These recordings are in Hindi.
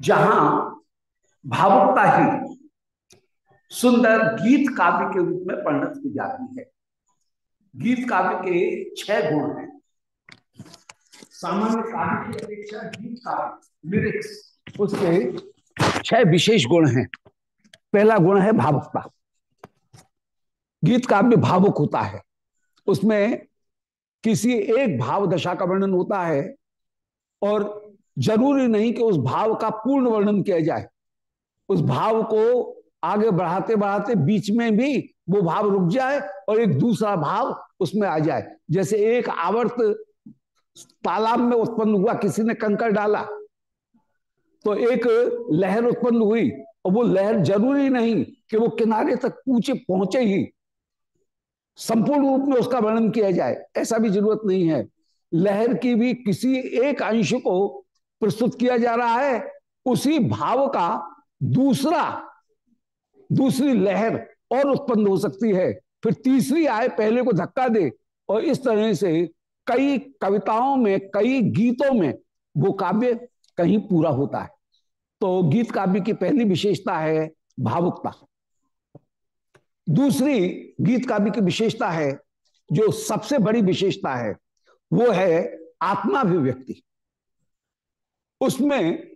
जहाँ भावुकता ही सुंदर गीत काव्य के रूप में परिणत की जाती है। गीत काव्य के छह गुण हैं। सामान्य काव्य की अपेक्षा गीत काव्य लिरिक्स उसके छह विशेष गुण हैं। पहला गुण है भावुकता। गीत काव्य भावुक होता है। उसमें किसी एक भाव दशा का वर्णन होता है और ज़रूरी नहीं कि उस भाव का पूर्ण वर्णन किया जाए। उस भाव को आगे बढ़ाते बढ़ाते बीच में भी वो भाव रुक जाए और एक दूसरा भाव उसमें आ जाए। जैसे एक आवर्त तालाब में उत्पन्न हुआ, किसी ने कंकर डाला तो एक लहर उत्पन्न हुई और वो लहर ज़रूरी नहीं कि वो किनारे तक पूछे, पहुँचे ही। संपूर्ण रूप में उसका वर्णन किया जाए, ऐसा भी ज़रूरत नहीं है। लहर की भी किसी एक अंश को प्रस्तुत किया जा रहा है, उसी भाव का दूसरा, दूसरी लहर और उत्पन्न हो सकती है। फिर तीसरी आए पहले को धक्का दे और इस तरह से कई कविताओं में, कई गीतों में वो काव्य कहीं पूरा होता है। तो गीत काव्य की पहली विशेषता है भावुकता। दूसरी गीत काव्य की विशेषता है, जो सबसे बड़ी विशेषता है, वो है आत्माभिव्यक्ति। उसमें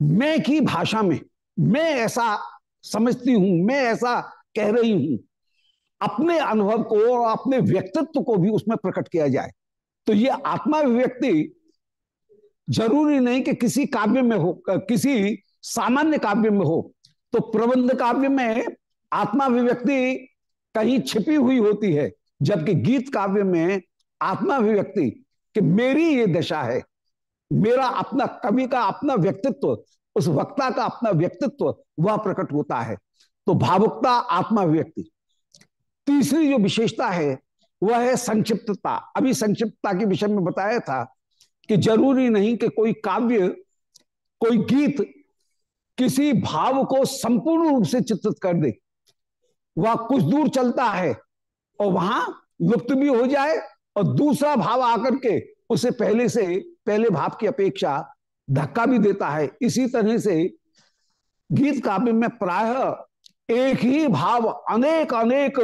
मैं की भाषा में, मैं ऐसा समझती हूँ, मैं ऐसा कह रही हूँ, अपने अनुभव को और अपने व्यक्तित्व को भी उसमें प्रकट किया जाए। तो ये आत्माभिव्यक्ति ज़रूरी नहीं कि किसी काव्य में हो, किसी सामान्य काव्य में हो। तो प्रबंध काव्य में आत्मा आत्माभिव्यक्ति कहीं छिपी हुई होती है, जबकि गीत काव्य में आत्मा आत्माभिव्यक्ति कि मेरी ये दशा है मेरा अपना कवि का अपना व्यक्तित्व, उस वक्ता का अपना व्यक्तित्व, वह प्रकट होता है। तो भावुकता आत्माभिव्यक्ति तीसरी जो विशेषता है, वह है संक्षिप्तता। अभी संक्षिप्तता के विषय में बताया था कि ज़रूरी नहीं कि कोई काव्य, कोई गीत किसी भाव को संपूर्ण रूप से चित्रित कर दे। वह कुछ दूर चलता है और वहाँ लुप्त भी हो जाए और दूसरा भाव आकर के उसे पहले से पहले भाव की अपेक्षा धक्का भी देता है। इसी तरह से गीत काव्य में प्राय एक ही भाव अनेक अनेक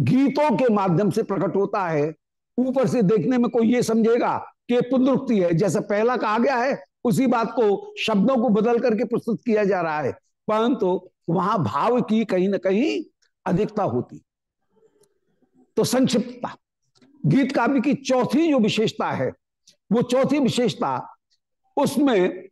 गीतों के माध्यम से प्रकट होता है। ऊपर से देखने में कोई ये समझेगा कि पुनरुक्ति है। जैसे पहला कहा गया है, उसी बात को शब्दों को बदल करके प्रस्तुत किया जा रहा है। परंतु वहाँ भाव की कहीं ना कहीं अधिकता होती। तो संक्षिप्तता। गीत काव्य की चौथी जो विशेषता है वो चौथी विशेषता, उसमें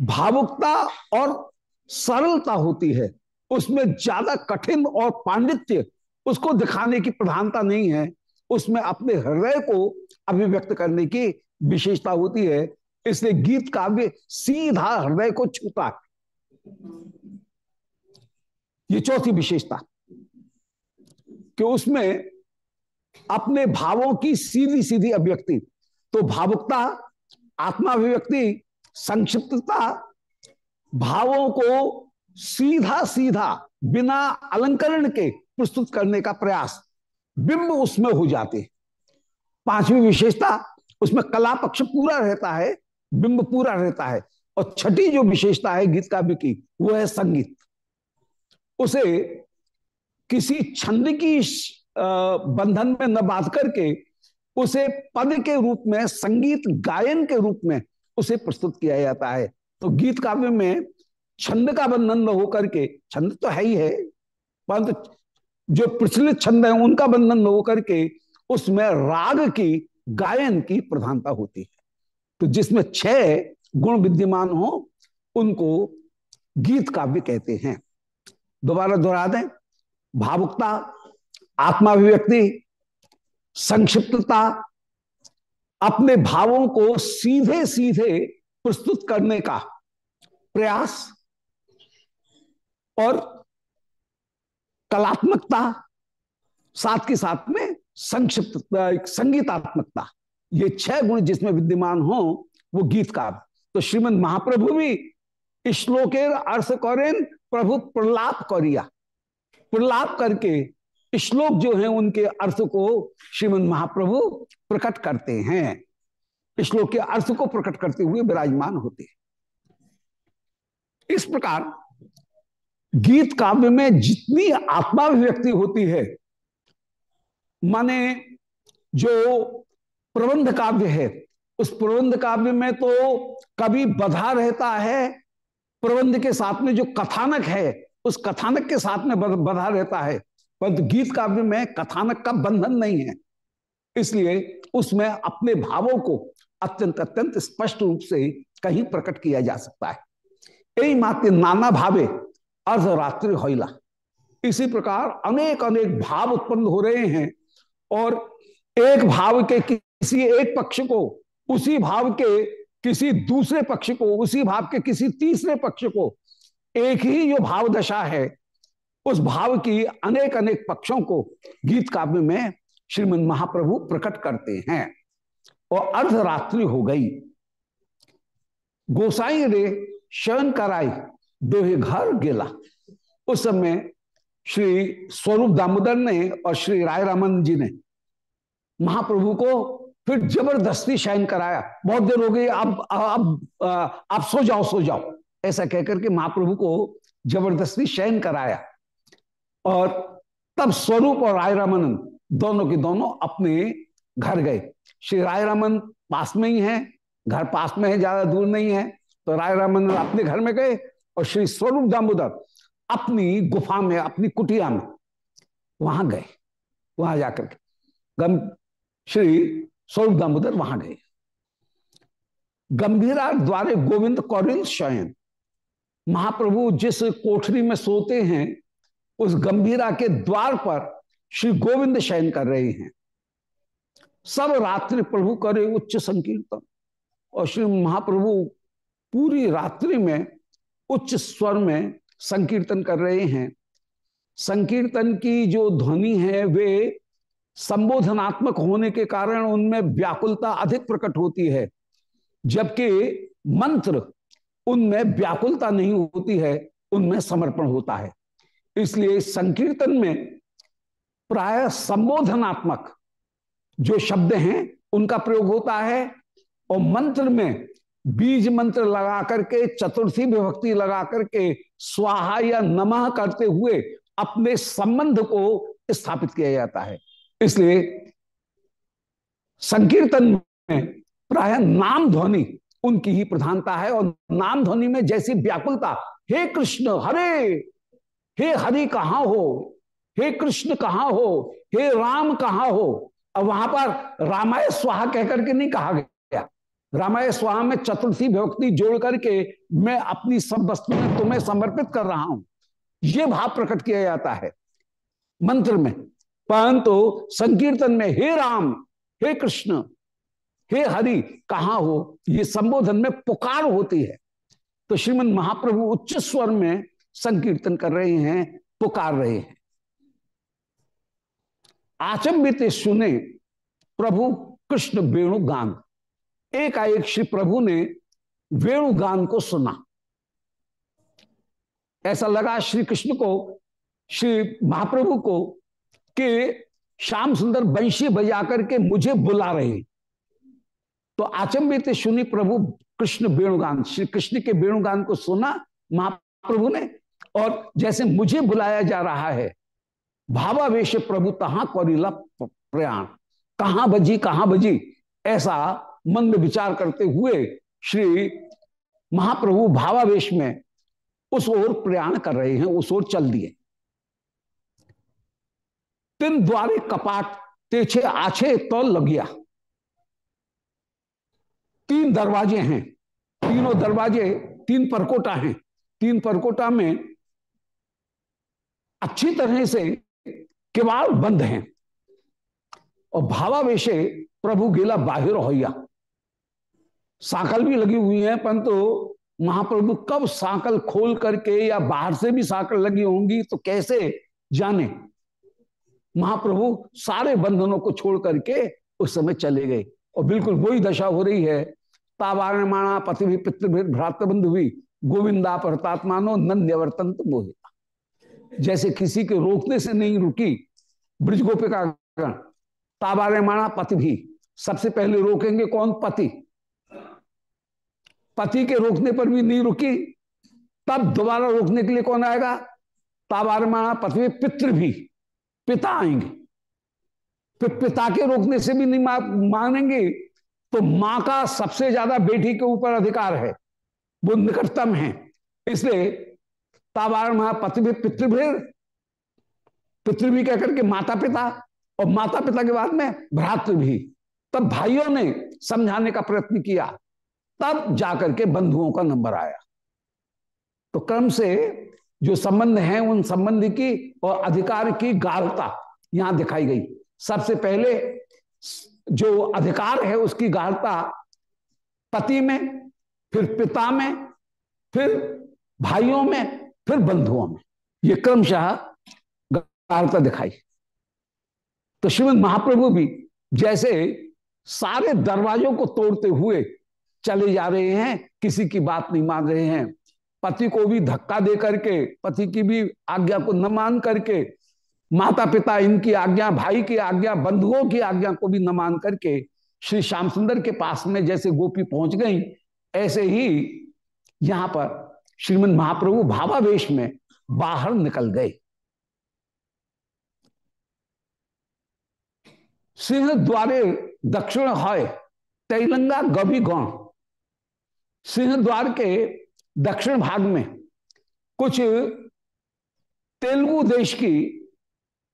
भावुकता और सरलता होती है। उसमें ज़्यादा कठिन और पांडित्य उसको दिखाने की प्रधानता नहीं है। उसमें अपने हृदय को अभिव्यक्त करने की विशेषता होती है। इसलिए गीत काव्य सीधा हृदय को छूता है। ये चौथी विशेषता, कि उसमें अपने भावों की सीधी सीधी अभिव्यक्ति तो भावुकता, आत्माभिव्यक्ति, संक्षिप्तता, भावों को सीधा सीधा बिना अलंकरण के प्रस्तुत करने का प्रयास बिंब उसमें हो जाते पांचवी विशेषता, उसमें कला पक्ष पूरा रहता है, बिंब पूरा रहता है। और छठी जो विशेषता है गीत काव्य की, वो है संगीत। उसे किसी छंद की बंधन में न बाँध करके उसे पद के रूप में, संगीत गायन के रूप में उसे प्रस्तुत किया जाता है। तो गीत काव्य में छंद का बंधन न होकर के, छंद तो है ही है, परंतु जो प्रचलित छंद है, उनका बंधन न होकर के उसमें राग की, गायन की प्रधानता होती है। तो जिसमें छह गुण विद्यमान हो, उनको गीत काव्य कहते हैं। दोबारा दोहरा दें। भावुकता, आत्माभिव्यक्ति संक्षिप्तता, अपने भावों को सीधे सीधे प्रस्तुत करने का प्रयास और कलात्मकता, साथ के साथ में संक्षिप्त संगीतात्मकता। ये छह गुण जिसमें विद्यमान हो, वो गीत का तो श्रीमद महाप्रभु भी श्लोकेर अर्थ करें प्रभु प्रलाप करिया। प्रलाप करके श्लोक जो है उनके अर्थ को श्रीमद महाप्रभु प्रकट करते हैं। श्लोक के अर्थ को प्रकट करते हुए विराजमान होते हैं। इस प्रकार गीत काव्य में जितनी आत्माभिव्यक्ति होती है, माने जो प्रबंध काव्य है, उस प्रबंध काव्य में तो कभी बधा रहता है। प्रबंध के साथ में जो कथानक है, उस कथानक के साथ में बधा रहता है। परंतु गीत काव्य में कथानक का बंधन नहीं है। इसलिए उसमें अपने भावों को अत्यंत अत्यंत स्पष्ट रूप से कहीं प्रकट किया जा सकता है। यही मात्र नाना भावे अर्धरात्रि होइला। इसी प्रकार अनेक अनेक भाव उत्पन्न हो रहे हैं और एक भाव के किसी एक पक्ष को, उसी भाव के किसी दूसरे पक्ष को, उसी भाव के किसी तीसरे पक्ष को एक ही जो भाव दशा है उस भाव की अनेक अनेक पक्षों को गीत काव्य में श्रीमद महाप्रभु प्रकट करते हैं। और अर्धरात्रि हो गई। गोसाई रे शयन कराई, दोहे घर गेला। उस समय श्री स्वरूप दामोदर ने और श्री राय रामन जी ने महाप्रभु को फिर ज़बरदस्ती शयन कराया। बहुत देर हो गई, अब अब आप सो जाओ सो जाओ। ऐसा कहकर के महाप्रभु को ज़बरदस्ती शयन कराया। और तब स्वरूप और राय रामन दोनों के दोनों अपने घर गए। श्री राय रामन पास में ही है, घर पास में है, ज़्यादा दूर नहीं है। तो राय रामन अपने घर में गए और श्री स्वरूप दामोदर अपनी गुफा में, अपनी कुटिया में वहाँ गए, वहाँ जाकर के। गम, श्री स्वरूप दामोदर वहाँ गए। गंभीरा द्वारे गोविंद कौरिल शयन, महाप्रभु जिस कोठरी में सोते हैं उस गंभीरा के द्वार पर श्री गोविंद शयन कर रहे हैं। सब रात्रि प्रभु करे उच्च संकीर्तन और श्री महाप्रभु पूरी रात्रि में उच्च स्वर में संकीर्तन कर रहे हैं। संकीर्तन की जो ध्वनि है, वे संबोधनात्मक होने के कारण उनमें व्याकुलता अधिक प्रकट होती है, जबकि मंत्र उनमें व्याकुलता नहीं होती है, उनमें समर्पण होता है। इसलिए संकीर्तन में प्राय संबोधनात्मक जो शब्द हैं, उनका प्रयोग होता है। और मंत्र में बीज मंत्र लगा करके, चतुर्थी विभक्ति लगा करके, स्वाहा या नमः करते हुए अपने संबंध को स्थापित किया जाता है। इसलिए संकीर्तन में प्राय नाम ध्वनि उनकी ही प्रधानता है। और नाम ध्वनि में जैसी व्याकुलता, हे कृष्ण, हरे! हे हरि कहा हो? हे कृष्ण कहाँ हो? हे राम कहाँ हो? और वहाँ पर रामाय स्वाहा कहकर के नहीं कहा गया। रामाय स्वाहा में चतुर्थी विभक्ति जोड़ करके मैं अपनी सब वस्तुएँ तुम्हें समर्पित कर रहा हूँ। ये भाव प्रकट किया जाता है। मंत्र में, परंतु संकीर्तन में, हे राम, हे कृष्ण, हे हरि, कहा हो? ये संबोधन में पुकार होती है। तो श्रीमद महाप्रभु उच्च स्वर में संकीर्तन कर रहे हैं, पुकार रहे हैं। आचंबित सुने प्रभु कृष्ण वेणु गान एकाएक श्री प्रभु ने वेणु गान को सुना। ऐसा लगा श्री कृष्ण को, श्री महाप्रभु को, कि श्याम सुंदर बंशी बजा करके मुझे बुला रहे तो आचंबित सुनी प्रभु कृष्ण वेणुगान। श्री कृष्ण के वेणुगान को सुना, महाप्रभु ने और जैसे मुझे बुलाया जा रहा है, भावावेश प्रभु तहा कौरिला प्रयाण। कहाँ बजी कहाँ बजी? ऐसा मन में विचार करते हुए श्री महाप्रभु भावावेश में उस ओर प्रयाण कर रहे हैं, उस ओर चल दिए। तीन द्वारे कपाट तेछे आछे तो लगिया। तीन दरवाजे हैं, तीनों दरवाजे तीन परकोटा हैं। तीन परकोटा में अच्छी तरह से किवाड़ बंद हैं। और भावावेशे प्रभु गेला बाहिर होया साकल भी लगी हुई है, परंतु महाप्रभु कब साकल खोल करके या बाहर से भी साकल लगी होंगी तो कैसे जाने? महाप्रभु सारे बंधनों को छोड़ करके उस समय चले गए। और बिल्कुल वही दशा हो रही है। तावारणमाणा पति भी पितृ भ्रातबंधु हुई गोविंदा परतात्मानो नंद्यवर्तंत मोहिता जैसे किसी के रोकने से नहीं रुकी, ब्रज गोपिका ताबारे माणा पति भी, सबसे पहले रोकेंगे कौन? पति। पति के रोकने पर भी नहीं रुकी, तब दोबारा रोकने के लिए कौन आएगा? ताबार माना पति पितृ भी, पिता आएँगे। फिर पिता के रोकने से भी नहीं मानेंगे तो माँ का सबसे ज़्यादा बेटी के ऊपर अधिकार है, वो निकटतम है। इसलिए महा पति भी पितृभेद पितृ भी कहकर के माता पिता और माता पिता के बाद में भ्रातृ भी। तब भाइयों ने समझाने का प्रयत्न किया, तब जाकर के बंधुओं का नंबर आया। तो क्रम से जो संबंध है, उन संबंध की और अधिकार की गाढ़ता यहाँ दिखाई गई। सबसे पहले जो अधिकार है, उसकी गाढ़ता पति में, फिर पिता में, फिर भाइयों में फिर बंधुओं में। ये क्रमशः गाढ़ता दिखाई। तो श्रीमद महाप्रभु भी जैसे सारे दरवाजों को तोड़ते हुए चले जा रहे हैं, किसी की बात नहीं मान रहे हैं। पति को भी धक्का दे करके, पति की भी आज्ञा को न मान करके माता पिता इनकी आज्ञा, भाई की आज्ञा, बंधुओं की आज्ञा को भी न मान करके श्री श्याम सुंदर के पास में जैसे गोपी पहुँच गई, ऐसे ही यहाँ पर श्रीमद महाप्रभु भावावेश में बाहर निकल गए। सिंह द्वारे दक्षिण है तेलंगा गभी गौण सिंह द्वार के दक्षिण भाग में कुछ तेलुगु देश की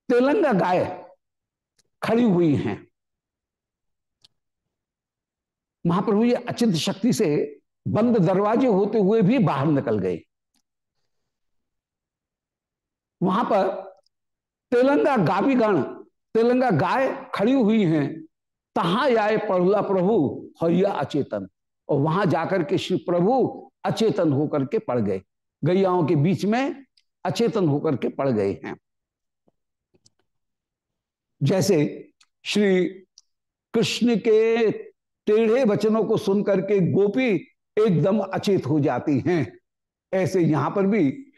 तेलंगा गाय खड़ी हुई हैं। महाप्रभु ये अचिंत शक्ति से बंद दरवाजे होते हुए भी बाहर निकल गए। वहाँ पर तेलंगा गावीगण, तेलंगा गाय खड़ी हुई हैं, तहा आए पढ़ला प्रभु, हैया अचेतन। और वहाँ जाकर के श्री प्रभु अचेतन होकर के पड़ गए। गैयाओं के बीच में अचेतन होकर के पड़ गए हैं। जैसे श्री कृष्ण के टेढ़े वचनों को सुनकर के गोपी एकदम अचेत हो जाती हैं। ऐसे यहाँ पर भी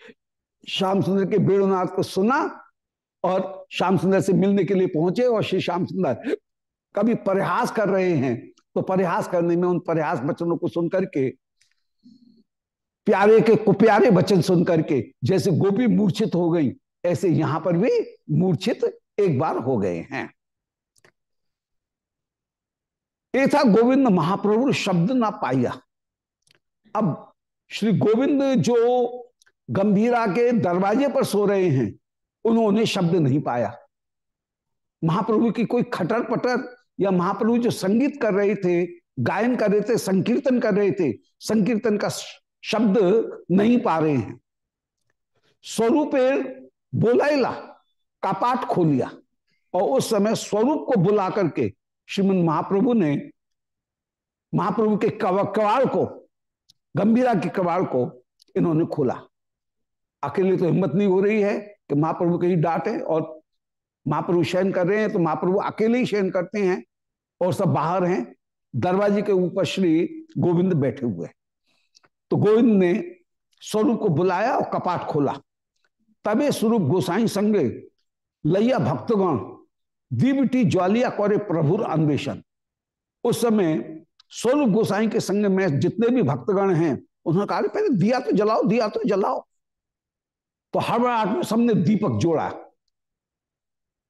श्याम सुंदर के बेणुनाथ को सुना और श्याम सुंदर से मिलने के लिए पहुँचे और श्री श्याम सुंदर कभी परिहास कर रहे हैं तो परिहास करने में उन परिहास वचनों को सुनकर के प्यारे के कुप्यारे वचन सुन करके, जैसे गोपी मूर्छित हो गई, ऐसे यहाँ पर भी मूर्छित एक बार हो गए हैं। था गोविंद महाप्रभु शब्द ना पाया। अब श्री गोविंद जो गंभीरा के दरवाजे पर सो रहे हैं, उन्होंने शब्द नहीं पाया। महाप्रभु की कोई खटर पटर या महाप्रभु जो संगीत कर रहे थे, गायन कर रहे थे, संकीर्तन कर रहे थे, संकीर्तन का शब्द नहीं पा रहे हैं। स्वरूप बोलाइला, का कपाट खोलिया, और उस समय स्वरूप को बुला करके श्रीमद महाप्रभु ने, महाप्रभु के कवाड़ को गंभीरा के कबाड़ को इन्होंने खोला। अकेले तो हिम्मत नहीं हो रही है कि महाप्रभु कहीं डांटे और महाप्रभु शयन कर रहे हैं तो महाप्रभु अकेले ही शयन करते हैं और सब बाहर हैं। दरवाजे के ऊपर श्री गोविंद बैठे हुए तो गोविंद ने स्वरूप को बुलाया और कपाट खोला। तबे स्वरूप गोसाई संगे लैया भक्तगण दीवटी ज्वालिया करे प्रभुर अन्वेषण। उस समय स्वरूप गोसाई के संग में जितने भी भक्तगण हैं, उन्होंने कहा पहले दिया तो जलाओ, दिया तो जलाओ। तो हर आठ में सबने दीपक जोड़ा।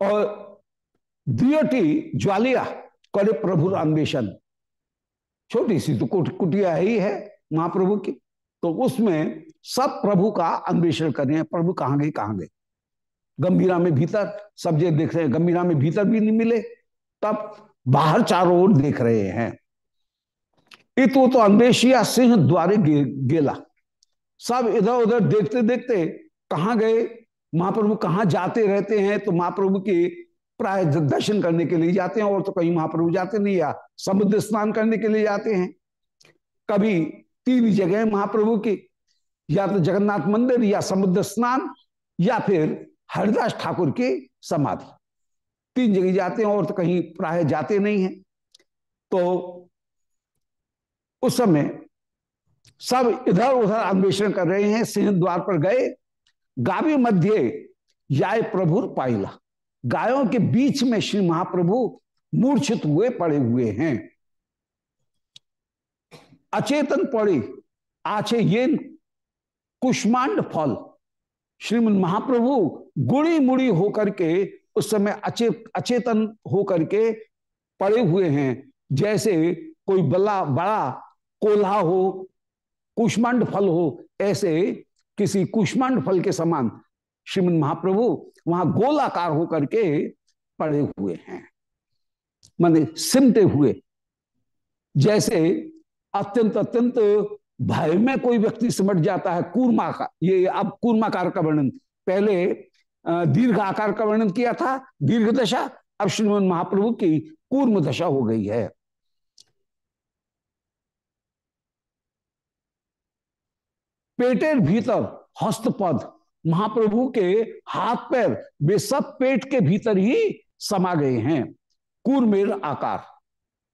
और दियोटी ज्वालिया करे प्रभु अन्वेषण छोटी सी तो कुटिया ही है महाप्रभु की। तो उसमें सब प्रभु का अन्वेषण कर रहे हैं। प्रभु कहाँ गए कहाँ गए? गंभीरा में भीतर सब जगह देख रहे हैं। गंभीरा में भीतर भी नहीं मिले। तब बाहर चारों ओर देख रहे हैं। इतो तो अन्वेषिया सिंह द्वारे गेला। सब इधर उधर देखते देखते कहा गए? महाप्रभु कहाँ जाते रहते हैं? तो महाप्रभु के प्राय दर्शन करने के लिए जाते हैं और तो कहीं महाप्रभु जाते नहीं या समुद्र स्नान करने के लिए जाते हैं। कभी तीन जगह महाप्रभु की, या तो जगन्नाथ मंदिर या समुद्र स्नान, या फिर हरिदास ठाकुर की समाधि। तीन जगह जाते हैं और तो कहीं प्राय जाते नहीं हैं। तो उस समय सब इधर उधर अन्वेषण कर रहे हैं, सिंह द्वार पर गए। गावी मध्य याय प्रभुर पाइला। गायों के बीच में श्री महाप्रभु मूर्छित हुए, पड़े हुए हैं। अचेतन पड़े, आछे ये कुष्मांड फल। श्रीमद महाप्रभु गुड़ी मुड़ी होकर के उस समय अचे, अचेतन होकर के पड़े हुए हैं। जैसे कोई बला, बड़ा कोल्हा हो, कुष्मांड फल हो, ऐसे किसी कुष्मांड फल के समान श्रीमद महाप्रभु वहाँ गोलाकार होकर के पड़े हुए हैं। माने सिमटे हुए। जैसे अत्यंत अत्यंत भय में कोई व्यक्ति सिमट जाता है, कूर्मा का, ये अब कूर्माकार का वर्णन। पहले दीर्घ आकार का वर्णन किया था, दीर्घ दशा, अब श्रीमद महाप्रभु की कूर्म दशा हो गई है। पेटेर भीतर हस्तपद। महाप्रभु के हाथ पैर, वे सब पेट के भीतर ही समा गए हैं। कूर्मेर आकार।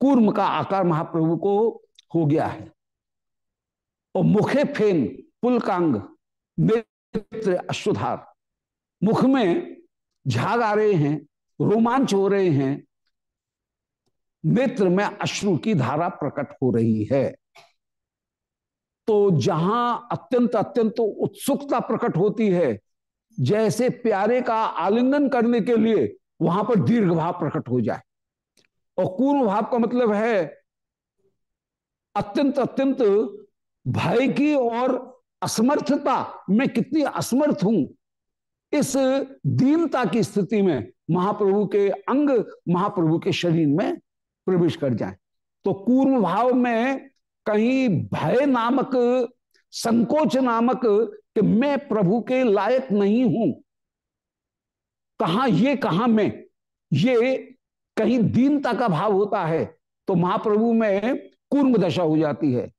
कूर्म का आकार महाप्रभु को हो गया है। और मुखे फेन, पुलकांग, नेत्र अश्वधार मुख में झाग आ रहे हैं, रोमांच हो रहे हैं। नेत्र में अश्रु की धारा प्रकट हो रही है। तो जहाँ अत्यंत अत्यंत उत्सुकता प्रकट होती है, जैसे प्यारे का आलिंगन करने के लिए वहाँ पर दीर्घ भाव प्रकट हो जाए। और पूर्व भाव का मतलब है, अत्यंत अत्यंत भय की और असमर्थता। मैं कितनी असमर्थ हूँ। इस दीनता की स्थिति में महाप्रभु के अंग महाप्रभु के शरीर में प्रवेश कर जाए। तो पूर्व भाव में कहीं भय नामक, संकोच नामक कि मैं प्रभु के लायक नहीं हूँ। कहा ये, कहा मैं? ये कहीं दीनता का भाव होता है तो महाप्रभु में कूर्म दशा हो जाती है।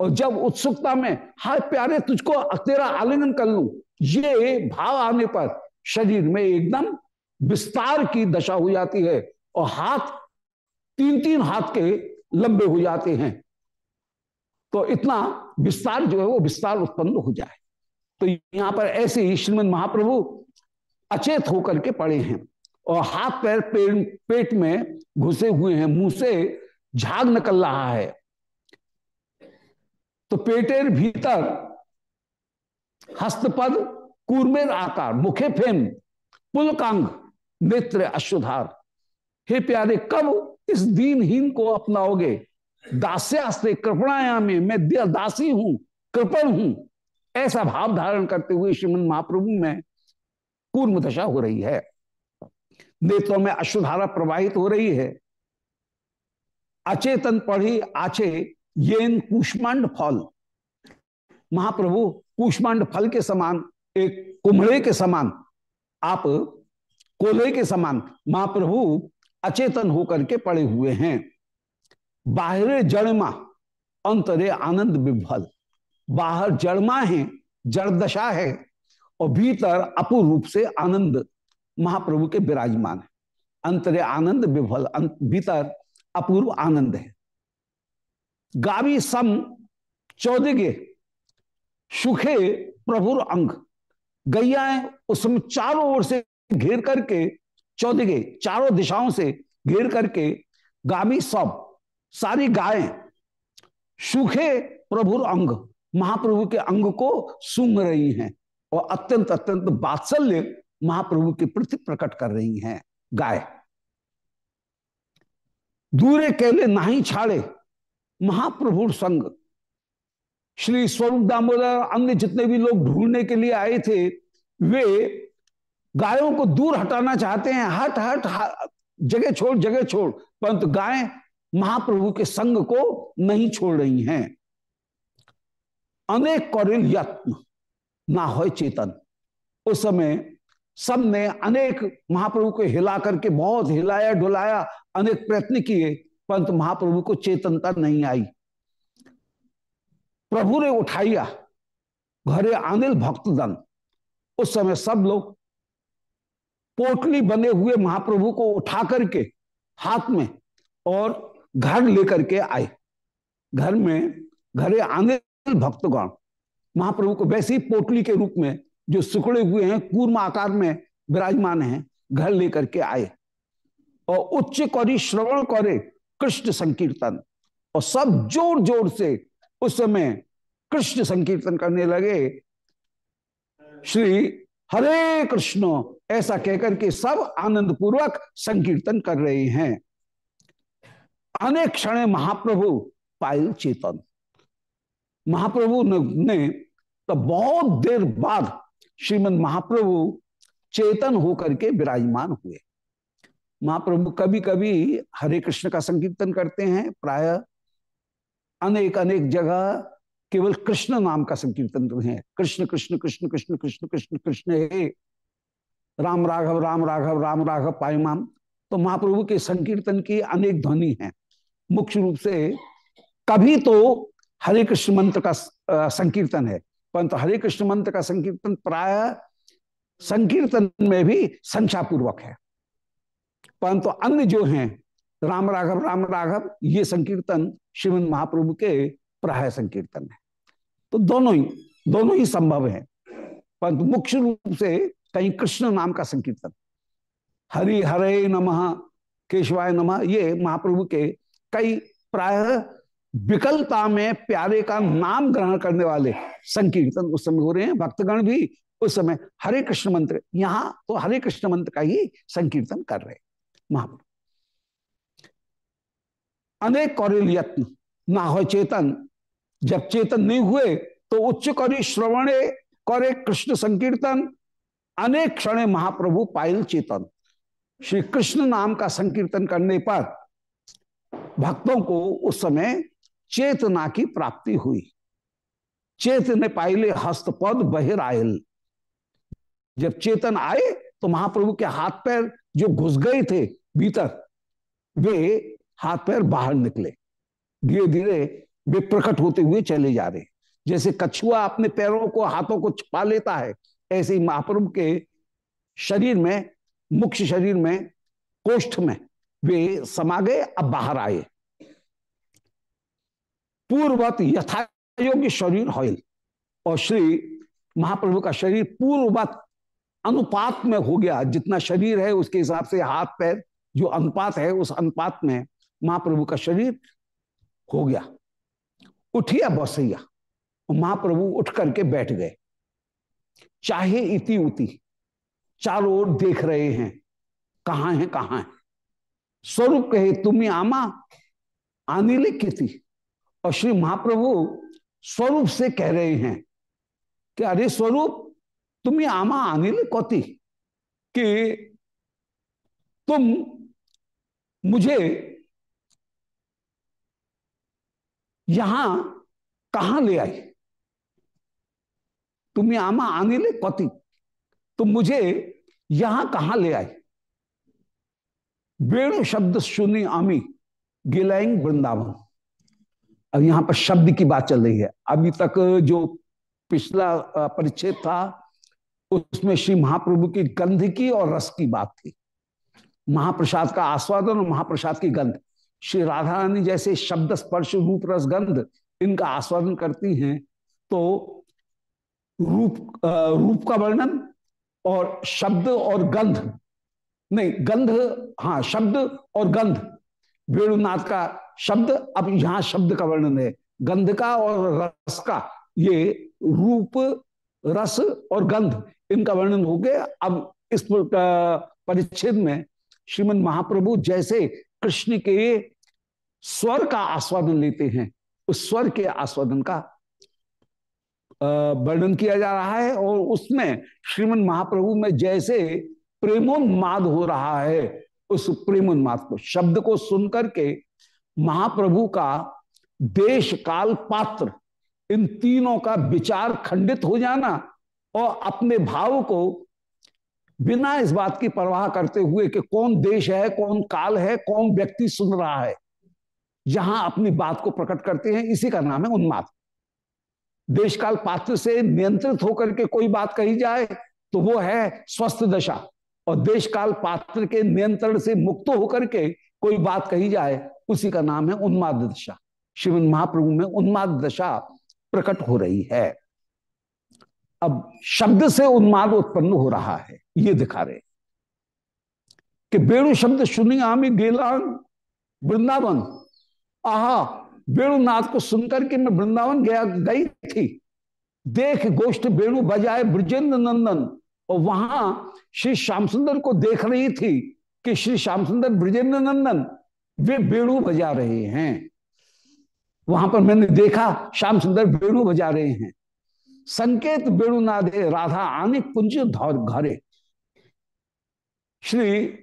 और जब उत्सुकता में, हाय प्यारे, तुझको तेरा आलिंगन कर लू, ये भाव आने पर शरीर में एकदम विस्तार की दशा हो जाती है और हाथ तीन तीन हाथ के लंबे हो जाते हैं। तो इतना विस्तार जो है वो विस्तार उत्पन्न हो जाए। तो यहाँ पर ऐसे ही श्रीमद महाप्रभु अचेत होकर के पड़े हैं और हाथ पैर पेट में घुसे हुए हैं, मुँह से झाग निकल रहा है। तो पेटेर भीतर हस्तपद, कूर्मेर आकार, मुखे फेम, पुलकांग, नेत्र अश्वधार हे प्यारे, कब इस दीनहीन को अपनाओगे? दास्यास्ते कृपणायामी मैं दासी हूँ, कृपण हूँ। ऐसा भाव धारण करते हुए श्रीमद महाप्रभु में कूर्म दशा हो रही है। नेत्रों में अश्वधारा प्रवाहित हो रही है। अचेतन पढ़ी आचे येन कुष्मांड फल। महाप्रभु, कुष्मांड फल के समान, एक कुम्हड़े के समान, आप कोले के समान महाप्रभु अचेतन होकर के पड़े हुए हैं। बाहरे जड़मा, अंतरे आनंद विभल बाहर जड़मा है जड़ दशा है, और भीतर अपूर्व रूप से आनंद महाप्रभु के विराजमान है। अंतरे आनंद विफल भीतर अपूर्व आनंद है। गावी सम चौदगे, सुखे प्रभुर अंग। गैया उसमें चारों ओर से घेर करके, चौदगे, चारों दिशाओं से घेर करके गावी सब सारी गायें सूखे प्रभुर अंग महाप्रभु के अंग को सूंघ रही हैं और अत्यंत अत्यंत बात्सल्य महाप्रभु के प्रति प्रकट कर रही हैं गाय। दूरे केले नाही छाड़े महाप्रभु संग। श्री स्वरूप दामोदर अन्य जितने भी लोग ढूँढने के लिए आए थे वे गायों को दूर हटाना चाहते हैं। हट हट, जगह छोड़ जगह छोड़। परंतु गाय महाप्रभु के संग को नहीं छोड़ रही हैं। अनेक कौरिल यत्न, ना हो चेतन। उस समय सबने अनेक महाप्रभु को हिला करके, बहुत हिलाया डुलाया, अनेक प्रयत्न किए, परंतु महाप्रभु को चेतनता नहीं आई। प्रभु ने उठाइया घरे अनिल भक्तदन उस समय सब लोग पोटली बने हुए महाप्रभु को उठा करके हाथ में और घर लेकर के आए। घर में, घरे आने भक्तगण। महाप्रभु को वैसे ही पोटली के रूप में जो सुखड़े हुए हैं, कूर्म आकार में विराजमान हैं, घर लेकर के आए। और उच्च करी श्रवण करे कृष्ण संकीर्तन। और सब ज़ोर ज़ोर से उस समय कृष्ण संकीर्तन करने लगे। श्री हरे कृष्ण, ऐसा कहकर के सब आनंद पूर्वक संकीर्तन कर रहे हैं। अनेक क्षण महाप्रभु पायल चेतन। महाप्रभु ने तो बहुत देर बाद श्रीमद महाप्रभु चेतन होकर के विराजमान हुए। महाप्रभु कभी कभी हरे कृष्ण का संकीर्तन करते हैं, प्राय अनेक अनेक जगह केवल कृष्ण नाम का संकीर्तन है। कृष्ण कृष्ण कृष्ण कृष्ण कृष्ण कृष्ण कृष्ण, हे। राम राघव राम राघव राम राघव पायमान तो महाप्रभु के संकीर्तन की अनेक ध्वनि हैं। मुख्य रूप से कभी तो हरे कृष्ण मंत्र का संकीर्तन है। परंतु हरे कृष्ण मंत्र का संकीर्तन प्राय संकीर्तन में भी संख्या पूर्वक है। परंतु अन्य जो हैं, राम राघव राम राघव, ये संकीर्तन श्रीमद महाप्रभु के प्राय संकीर्तन है। तो दोनों ही दोनों ही संभव है। परंतु मुख्य रूप से कहीं कृष्ण नाम का संकीर्तन, हरि हरे नमः, केशवाय नमः, ये महाप्रभु के कई प्राय विकलता में प्यारे का नाम ग्रहण करने वाले संकीर्तन उस समय हो रहे हैं, भक्तगण भी उस समय हरे कृष्ण मंत्र, यहाँ तो हरे कृष्ण मंत्र का ही संकीर्तन कर रहे महाप्रभु। अनेक कौरिल यत्न, ना हो चेतन। जब चेतन नहीं हुए तो उच्च कौरी श्रवणे करे कृष्ण संकीर्तन। अनेक क्षण महाप्रभु पायल चेतन। श्री कृष्ण नाम का संकीर्तन करने पर भक्तों को उस समय चेतना की प्राप्ति हुई। चेतन पाइले हस्तपद बहिरायल। जब चेतन आए तो महाप्रभु के हाथ पैर जो घुस गए थे भीतर, वे हाथ पैर बाहर निकले। धीरे धीरे वे प्रकट होते हुए चले जा रहे। जैसे कछुआ अपने पैरों को, हाथों को छुपा लेता है, ऐसे ही महाप्रभु के शरीर में, मुख्य शरीर में, कोष्ठ में वे समा गए, अब बाहर आए। पूर्वत यथा योग्य शरीर हॉयल। और श्री महाप्रभु का शरीर पूर्ववत अनुपात में हो गया। जितना शरीर है, उसके हिसाब से हाथ, पैर जो अनुपात है, उस अनुपात में महाप्रभु का शरीर हो गया। उठिया बसैया। महाप्रभु उठ करके बैठ गए। चाहे इति उति, चारों ओर देख रहे हैं। कहा है कहा है? स्वरूप कहे तुम्हें आमा, आनिले किति? और श्री महाप्रभु स्वरूप से कह रहे हैं कि अरे स्वरूप तुम्हें आमा अनिल कौती कि तुम मुझे यहाँ कहा ले आई तुम्हें आमा आने अनिल कौती, तुम मुझे यहाँ कहा ले आई वेणु शब्द सुनी आमी गिलाइंग वृंदावन। अब यहाँ पर शब्द की बात चल रही है। अभी तक जो पिछला परिच्छेद था, उसमें श्री महाप्रभु की गंध की और रस की बात थी। महाप्रसाद का आस्वादन और महाप्रसाद की गंध। श्री राधा रानी जैसे शब्द स्पर्श रूप रस गंध इनका आस्वादन करती हैं तो रूप रूप का वर्णन और शब्द और गंध, नहीं, गंध हाँ शब्द और गंध, वेणुनाथ का शब्द, अब यहाँ शब्द का वर्णन है। गंध का और रस का, ये रूप, रस और गंध, इनका वर्णन हो गया। अब इस परिच्छेद में श्रीमद महाप्रभु जैसे कृष्ण के स्वर का आस्वादन लेते हैं, उस स्वर के आस्वादन का वर्णन किया जा रहा है और उसमें श्रीमद महाप्रभु में जैसे प्रेमोन्माद हो रहा है, उस प्रेमोन्माद को, शब्द को सुनकर के महाप्रभु का देश काल पात्र इन तीनों का विचार खंडित हो जाना और अपने भाव को बिना इस बात की परवाह करते हुए कि कौन देश है, कौन काल है, कौन व्यक्ति सुन रहा है जहाँ अपनी बात को प्रकट करते हैं। इसी का नाम है उन्माद। देश काल पात्र से नियंत्रित होकर के कोई बात कही जाए तो वो है स्वस्थ दशा। और देश काल पात्र के नियंत्रण से मुक्त होकर के कोई बात कही जाए उसी का नाम है उन्माद दशा। श्रीमद महाप्रभु में उन्माद दशा प्रकट हो रही है। अब शब्द से उन्माद उत्पन्न हो रहा है, ये दिखा रहे कि बेणु शब्द सुनी आमी गेलान वृंदावन। आहा वेणुनाथ को सुनकर के मैं वृंदावन गया, गई थी। देख, गोष्ठ वेणु बजाए ब्रजेंद्र नंदन। और वहाँ श्री श्याम सुंदर को देख रही थी कि श्री श्याम सुंदर ब्रजेंद्र नंदन वे वेणु बजा रहे हैं। वहाँ पर मैंने देखा, श्याम सुंदर वेणु बजा रहे हैं। संकेत वेणुनादे राधा आने कुंज घरे। श्री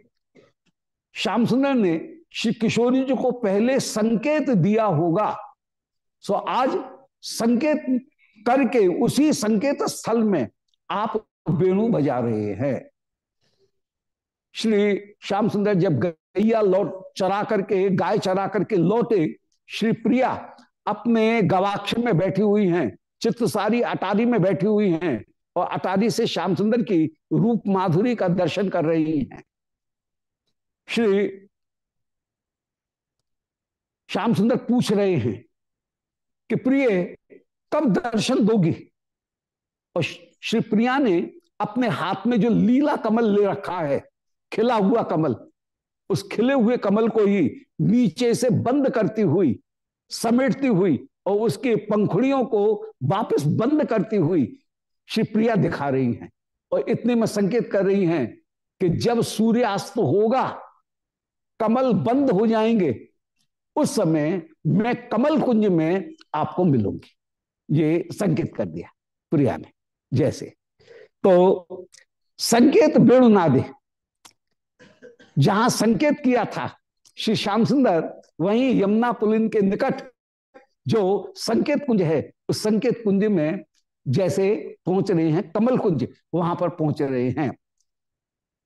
श्याम सुंदर ने श्री किशोरी जी को पहले संकेत दिया होगा। सो आज संकेत करके उसी संकेत स्थल में आप वेणु बजा रहे हैं। श्री श्याम सुंदर जब गैया लौट चरा करके, गाय चरा करके लौटे, श्री प्रिया अपने गवाक्ष में बैठी हुई हैं चित्त सारी अटारी में बैठी हुई हैं और अटारी से श्याम सुंदर की रूप माधुरी का दर्शन कर रही हैं। श्री श्याम सुंदर पूछ रहे हैं कि प्रिय, कब दर्शन दोगी? और श्री प्रिया ने अपने हाथ में जो लीला कमल ले रखा है, खिला हुआ कमल उस खिले हुए कमल को ही नीचे से बंद करती हुई, समेटती हुई और उसके पंखुड़ियों को वापस बंद करती हुई श्री प्रिया दिखा रही हैं। और इतने में संकेत कर रही हैं कि जब सूर्यास्त होगा, कमल बंद हो जाएँगे, उस समय मैं कमल कुंज में आपको मिलूँगी। ये संकेत कर दिया प्रिया ने, जैसे। तो संकेत वेणुनादे जहाँ संकेत किया था श्री श्याम सुंदर, वहीं यमुना पुलिन के निकट जो संकेत कुंज है, उस संकेत कुंज में जैसे पहुँच रहे हैं कमल कुंज, वहाँ पर पहुँच रहे हैं।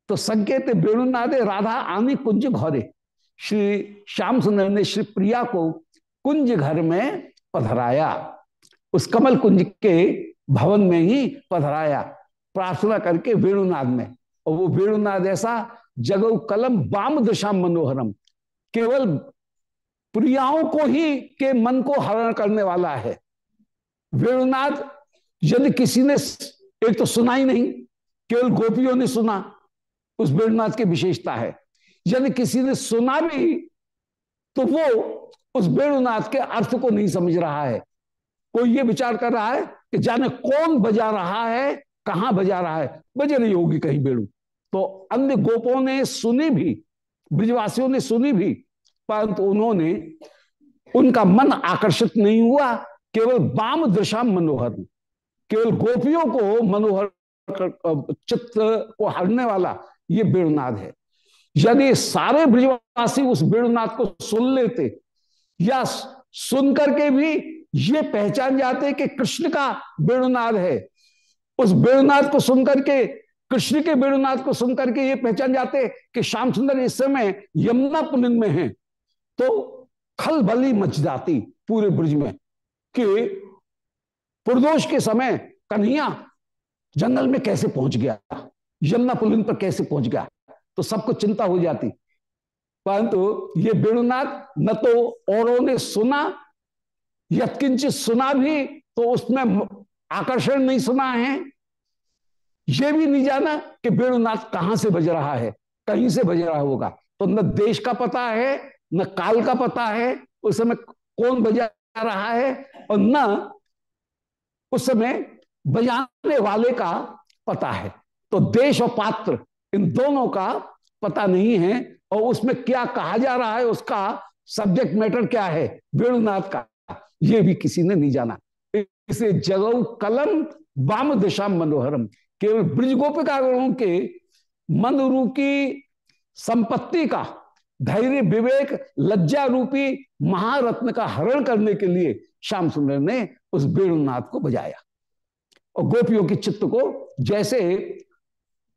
तो संकेत वेणुनादे, राधा आनी कुंज घरे। श्री श्याम सुंदर ने श्री प्रिया को कुंज घर में पधराया। उस कमल कुंज के भवन में ही पधराया, प्रार्थना करके वेणुनाद में। और वो वेणुनाद ऐसा जगव कलम बाम दशा मनोहरम। केवल प्रियाओं को ही के मन को हरण करने वाला है। वेणुनाथ, यदि किसी ने एक तो सुना ही नहीं, केवल गोपियों ने सुना, उस वेणुनाथ की विशेषता है। यदि किसी ने सुना भी तो वो उस वेणुनाथ के अर्थ को नहीं समझ रहा है। कोई ये विचार कर रहा है कि जाने कौन बजा रहा है, कहाँ बजा रहा है? बजे नहीं होगी कहीं बेड़ू तो अन्य गोपों ने सुनी भी, ब्रिजवासियों ने सुनी भी, परंतु उन्होंने, उनका मन आकर्षित नहीं हुआ, केवल बाम दृशा मनोहर। केवल गोपियों को मनोहर चित्त को हरने वाला ये बेणुनाद है। यदि सारे ब्रिजवासी उस बेणुनाथ को सुन लेते, या सुन करके भी ये पहचान जाते कि कृष्ण का बेणुनाद है, उस बेणुनाथ को सुनकर के कृष्ण के बेणुनाथ को सुनकर के ये पहचान जाते कि श्याम सुंदर इस समय यमुना पुलिन में हैं। तो खल बली मच जाती पूरे ब्रिज में कि प्रदोष के समय कन्हैया जंगल में कैसे पहुँच गया? यमुना पुलिन पर कैसे पहुँच गया? तो सबको चिंता हो जाती। परंतु ये वेणुनाथ न तो औरों ने सुना, यत्किंचित सुना भी तो उसमें आकर्षण नहीं सुना है। ये भी नहीं जाना कि वेणुनाथ कहाँ से बज रहा है, कहीं से बज रहा होगा। तो न देश का पता है, न काल का पता है, उस समय कौन बजा रहा है और न उस समय बजाने वाले का पता है। तो देश और पात्र, इन दोनों का पता नहीं है और उसमें क्या कहा जा रहा है, उसका सब्जेक्ट मैटर क्या है वेणुनाथ का, ये भी किसी ने नहीं जाना। इसे जगऊ कलम, वाम दिशा मनोहरम। केवल ब्रिज गोपिकागणों के मन रूपी संपत्ति का, धैर्य, विवेक, लज्जा रूपी महारत्न का हरण करने के लिए श्याम सुंदर ने उस वेणुनाथ को बजाया। और गोपियों के चित्त को जैसे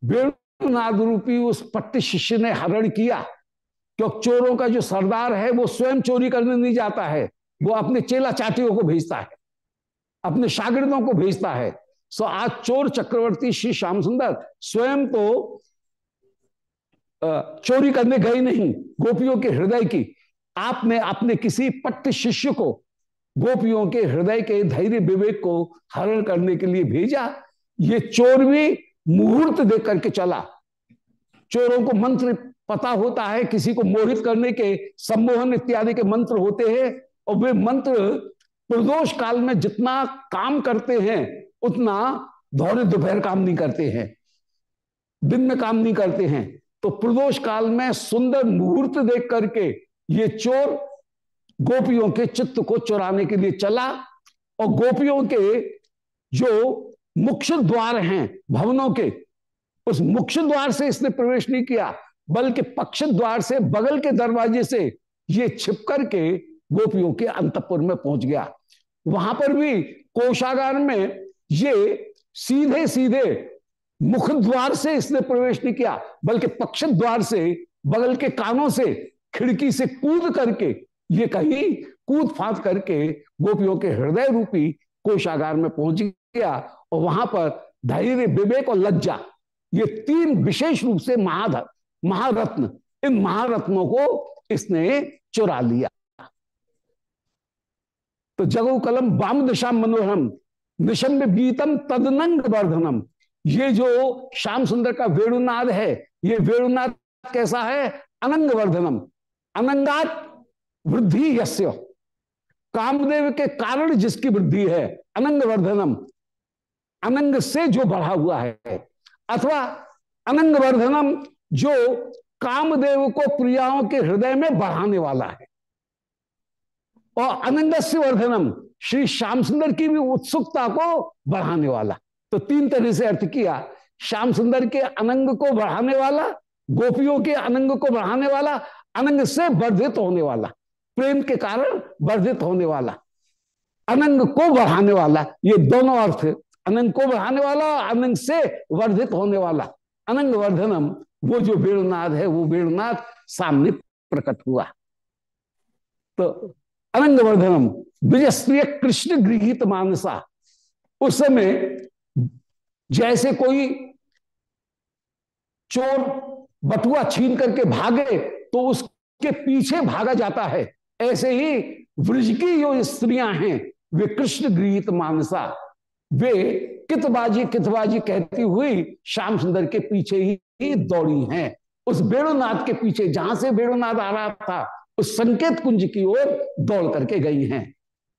वेणुनाथ रूपी उस पट्ट शिष्य ने हरण किया क्योंकि चोरों का जो सरदार है वो स्वयं चोरी करने नहीं जाता है, वो अपने चेला चाटियों को भेजता है, अपने शागिर्दों को भेजता है सो आज चोर चक्रवर्ती श्री श्याम सुंदर स्वयं तो चोरी करने गए नहीं, गोपियों के हृदय की। आपने अपने किसी पट्ट शिष्य को गोपियों के हृदय के धैर्य विवेक को हरण करने के लिए भेजा। ये चोर भी मुहूर्त देख करके चला। चोरों को मंत्र पता होता है, किसी को मोहित करने के सम्मोहन इत्यादि के मंत्र होते हैं, और वे मंत्र प्रदोष काल में जितना काम करते हैं उतना दौरे दोपहर काम नहीं करते हैं, दिन में काम नहीं करते हैं। तो प्रदोष काल में सुंदर मुहूर्त देख करके ये चोर गोपियों के चित्त को चुराने के लिए चला और गोपियों के जो मुख्य द्वार हैं भवनों के, उस मुख्य द्वार से इसने प्रवेश नहीं किया, बल्कि पक्ष द्वार से बगल के दरवाजे से ये छिप करके गोपियों के अंतपुर में पहुँच गया। वहाँ पर भी कोषागार में ये सीधे सीधे मुख द्वार से इसने प्रवेश नहीं किया, बल्कि पक्ष द्वार से, बगल के कानों से, खिड़की से कूद करके, ये कहीं कूद फाद करके गोपियों के हृदय रूपी कोषागार में पहुँच गया और वहाँ पर धैर्य, विवेक और लज्जा, ये तीन विशेष रूप से महाधर महारत्न, इन महारत्नों को इसने चुरा लिया। तो जगो कलम वाम दिशा मनोहरम निशम्य गीतम तदनंग वर्धनम। ये जो श्याम सुंदर का वेणुनाद है, ये वेणुनाद कैसा है? अनंग वर्धनम। अनंगात वृद्धि यस्य। कामदेव के कारण जिसकी वृद्धि है, अनंग वर्धनम। अनंग से जो बढ़ा हुआ है, अथवा अनंग वर्धनम जो कामदेव को प्रियाओं के हृदय में बढ़ाने वाला है। और अनंग से वर्धनम श्री श्याम सुंदर की भी उत्सुकता को बढ़ाने वाला। तो तीन तरह से अर्थ किया। श्याम सुंदर के अनंग को बढ़ाने वाला, गोपियों के अनंग को बढ़ाने वाला, अनंग से वर्धित होने वाला, प्रेम के कारण वर्धित होने वाला, अनंग को बढ़ाने वाला, ये दोनों अर्थ अनंग को बढ़ाने वाला अनंग से वर्धित होने वाला। अनंग वर्धनम, वो जो वेणुनाद है, वो वेणुनाद सामने प्रकट हुआ। तो अनंग वर्धनम विजय कृष्ण गृहित मानसा। उस समय जैसे कोई चोर बटुआ छीन करके भागे तो उसके पीछे भागा जाता है। ऐसे ही वृज की जो स्त्रियाँ हैं, वे कृष्ण गृहित मानसा। वे कितबाजी कितबाजी कहती हुई श्याम सुंदर के पीछे ही दौड़ी हैं। उस बेणुनाथ के पीछे, जहाँ से बेणुनाथ आ रहा था उस संकेत कुंज की ओर दौड़ करके गई हैं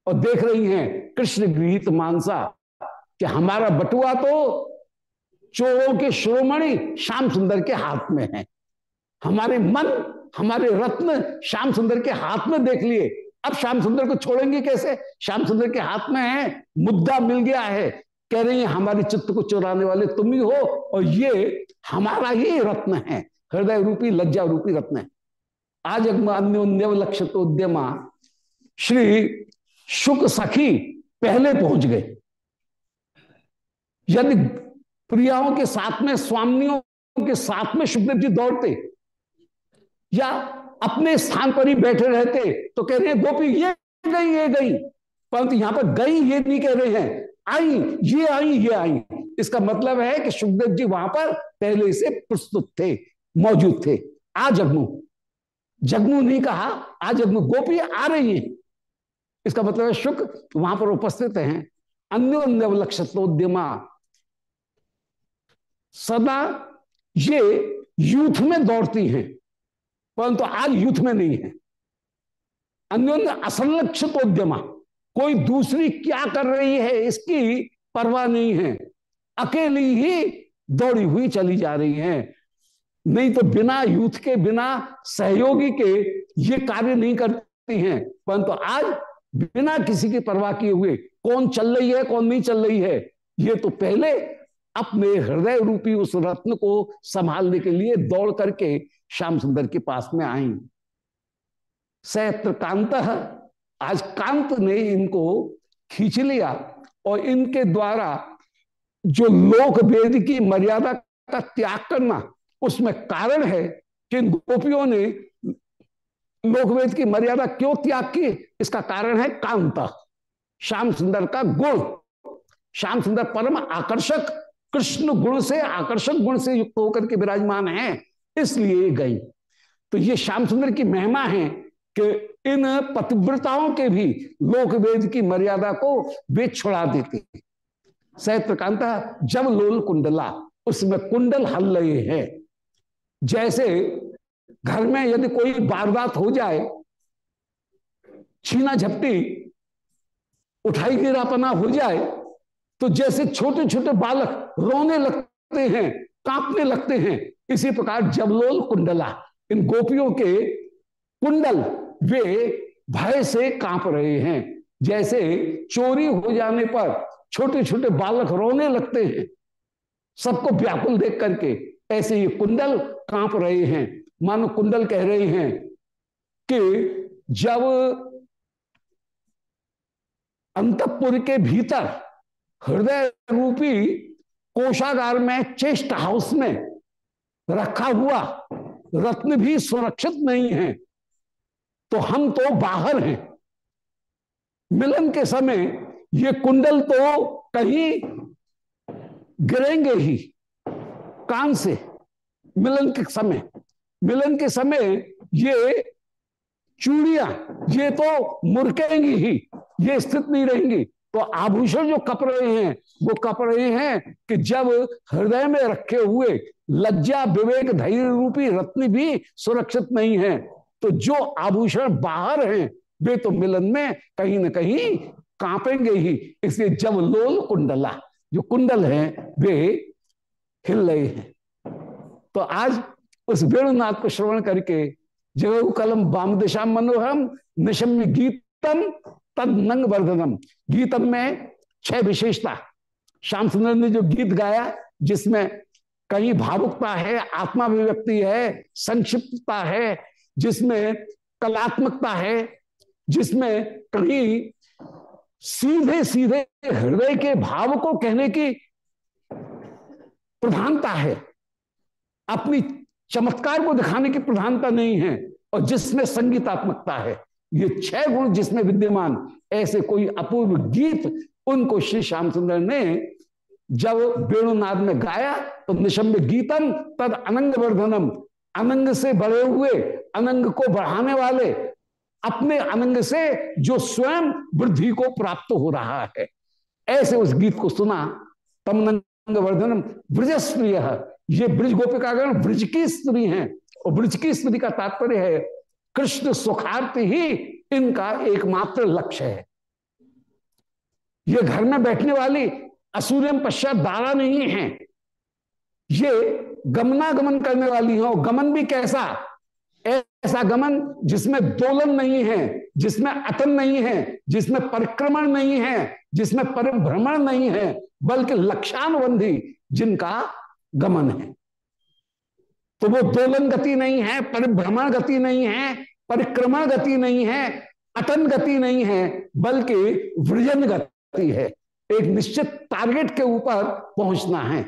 और देख रही हैं, कृष्ण गृहित मानसा कि हमारा बटुआ तो चोरों के श्रोमणि श्याम सुंदर के हाथ में है। हमारे मन, हमारे रत्न श्याम सुंदर के हाथ में देख लिए। अब श्याम सुंदर को छोड़ेंगे कैसे? श्याम सुंदर के हाथ में है, मुद्दा मिल गया है। कह रही है, हमारे चित्त को चुराने वाले तुम ही हो और ये हमारा ही रत्न है। हृदय रूपी, लज्जा रूपी रत्न है। आज लक्षित उद्यमा श्री शुक सखी पहले पहुँच गए। यदि प्रियाओं के साथ में स्वामियों के साथ में सुखदेव जी दौड़ते या अपने स्थान पर ही बैठे रहते तो कह रहे हैं, गोपी, ये गई ये गई। परंतु यहाँ पर गई, ये नहीं कह रहे हैं, आई, ये आई ये आई। इसका मतलब है कि सुखदेव जी वहाँ पर पहले से प्रस्तुत थे, मौजूद थे। आ जगमू जगमू नहीं कहा आ जगमू गोपी आ रही है। इसका मतलब है शुक वहाँ पर उपस्थित हैं। अन्योन्य लक्ष्योद्यमा सदा ये यूथ में दौड़ती हैं, परंतु तो आज यूथ में नहीं है। अन्योन्य असंलक्षित उद्यमा कोई दूसरी क्या कर रही है, इसकी परवाह नहीं है। अकेली ही दौड़ी हुई चली जा रही है। नहीं तो बिना यूथ के, बिना सहयोगी के ये कार्य नहीं करती हैं। परंतु तो आज बिना किसी की परवाह किए हुए, कौन चल रही है, कौन नहीं चल रही है, ये तो पहले अपने हृदय रूपी उस रत्न को संभालने के लिए दौड़ करके श्याम सुंदर के पास में आई। सहत्र कांत आज कांत ने इनको खींच लिया और इनके द्वारा जो लोक वेद की मर्यादा का त्याग करना उसमें कारण है कि गोपियों ने लोकवेद की मर्यादा क्यों त्याग की? इसका कारण है कांता। श्याम सुंदर का गुण। श्याम सुंदर परम आकर्षक, कृष्ण गुण से आकर्षक गुण से युक्त होकर के विराजमान है, इसलिए गई। तो ये श्याम सुंदर की महिमा है कि इन पतिव्रताओं के भी लोक वेद की मर्यादा को वे छुड़ा देते सहत्रकांता जब लोल कुंडला, उसमें कुंडल हल रहे हैं। जैसे घर में यदि कोई वारदात हो जाए, छीना झपटी, उठाई गिरापना हो जाए तो जैसे छोटे छोटे बालक रोने लगते हैं, कांपने लगते हैं, इसी प्रकार जबलोल कुंडला, इन गोपियों के कुंडल, वे भय से काँप रहे हैं। जैसे चोरी हो जाने पर छोटे छोटे बालक रोने लगते हैं, सबको व्याकुल देख करके ऐसे ही कुंडल काँप रहे हैं। मानो कुंडल कह रहे हैं कि जब अंतपुर के भीतर हृदय रूपी कोषागार में चेस्ट हाउस में रखा हुआ रत्न भी सुरक्षित नहीं है तो हम तो बाहर हैं। मिलन के समय ये कुंडल तो कहीं गिरेंगे ही। कान से, मिलन के समय। मिलन के समय ये चूड़िया, ये तो मुरकेंगी ही, ये स्थित नहीं रहेंगी। तो आभूषण जो कप रहे हैं, वो कप रहे हैं कि जब हृदय में रखे हुए लज्जा, विवेक, धैर्य रूपी रत्न भी सुरक्षित नहीं है तो जो आभूषण बाहर हैं, वे तो मिलन में कहीं ना कहीं कांपेंगे ही। इसलिए जब लोल कुंडला, जो कुंडल है, वे हिल रहे हैं तो आज उस वेणुनाथ को श्रवण करके जगह कलम वाम दिशा मनोहरम, निशम्य गीतम, तद नंग वर्धनम। गीतम में छह विशेषता। श्याम सुंदर ने जो गीत गाया, जिसमें कहीं भावुकता है आत्मा आत्माभिव्यक्ति है, संक्षिप्तता है, जिसमें कलात्मकता है, जिसमें कहीं सीधे सीधे हृदय के भाव को कहने की प्रधानता है। अपनी चमत्कार को दिखाने की प्रधानता नहीं है और जिसमें संगीतात्मकता है। ये छह गुण जिसमें विद्यमान, ऐसे कोई अपूर्व गीत उनको श्री श्याम सुंदर ने जब वेणुनाद में गाया तो निशम्ब गीतम तद अनंग वर्धनम, अनंग से बढ़े हुए, अनंग को बढ़ाने वाले, अपने अनंग से जो स्वयं वृद्धि को प्राप्त हो रहा है। ऐसे उस गीत को सुना तमनंग वर्धनम ब्रज स्त्री ये ब्रज गोपिकागण ब्रज की स्त्री हैं और ब्रज की स्त्री का तात्पर्य है, कृष्ण सुखार्थ ही इनका एकमात्र लक्ष्य है। ये घर में बैठने वाली असूर्यम पश्चात दारा नहीं है। ये गमनागमन करने वाली हो गमन भी कैसा? ऐसा गमन जिसमें दोलन नहीं है, जिसमें अतन नहीं है, जिसमें परिक्रमण नहीं है, जिसमें परिभ्रमण नहीं है, बल्कि लक्षानुबंधी जिनका गमन है। तो वो दोलन गति नहीं है, परिभ्रमण गति नहीं है, परिक्रमण गति नहीं है, अतन गति नहीं है, बल्कि वृजन गति है। एक निश्चित टारगेट के ऊपर पहुँचना है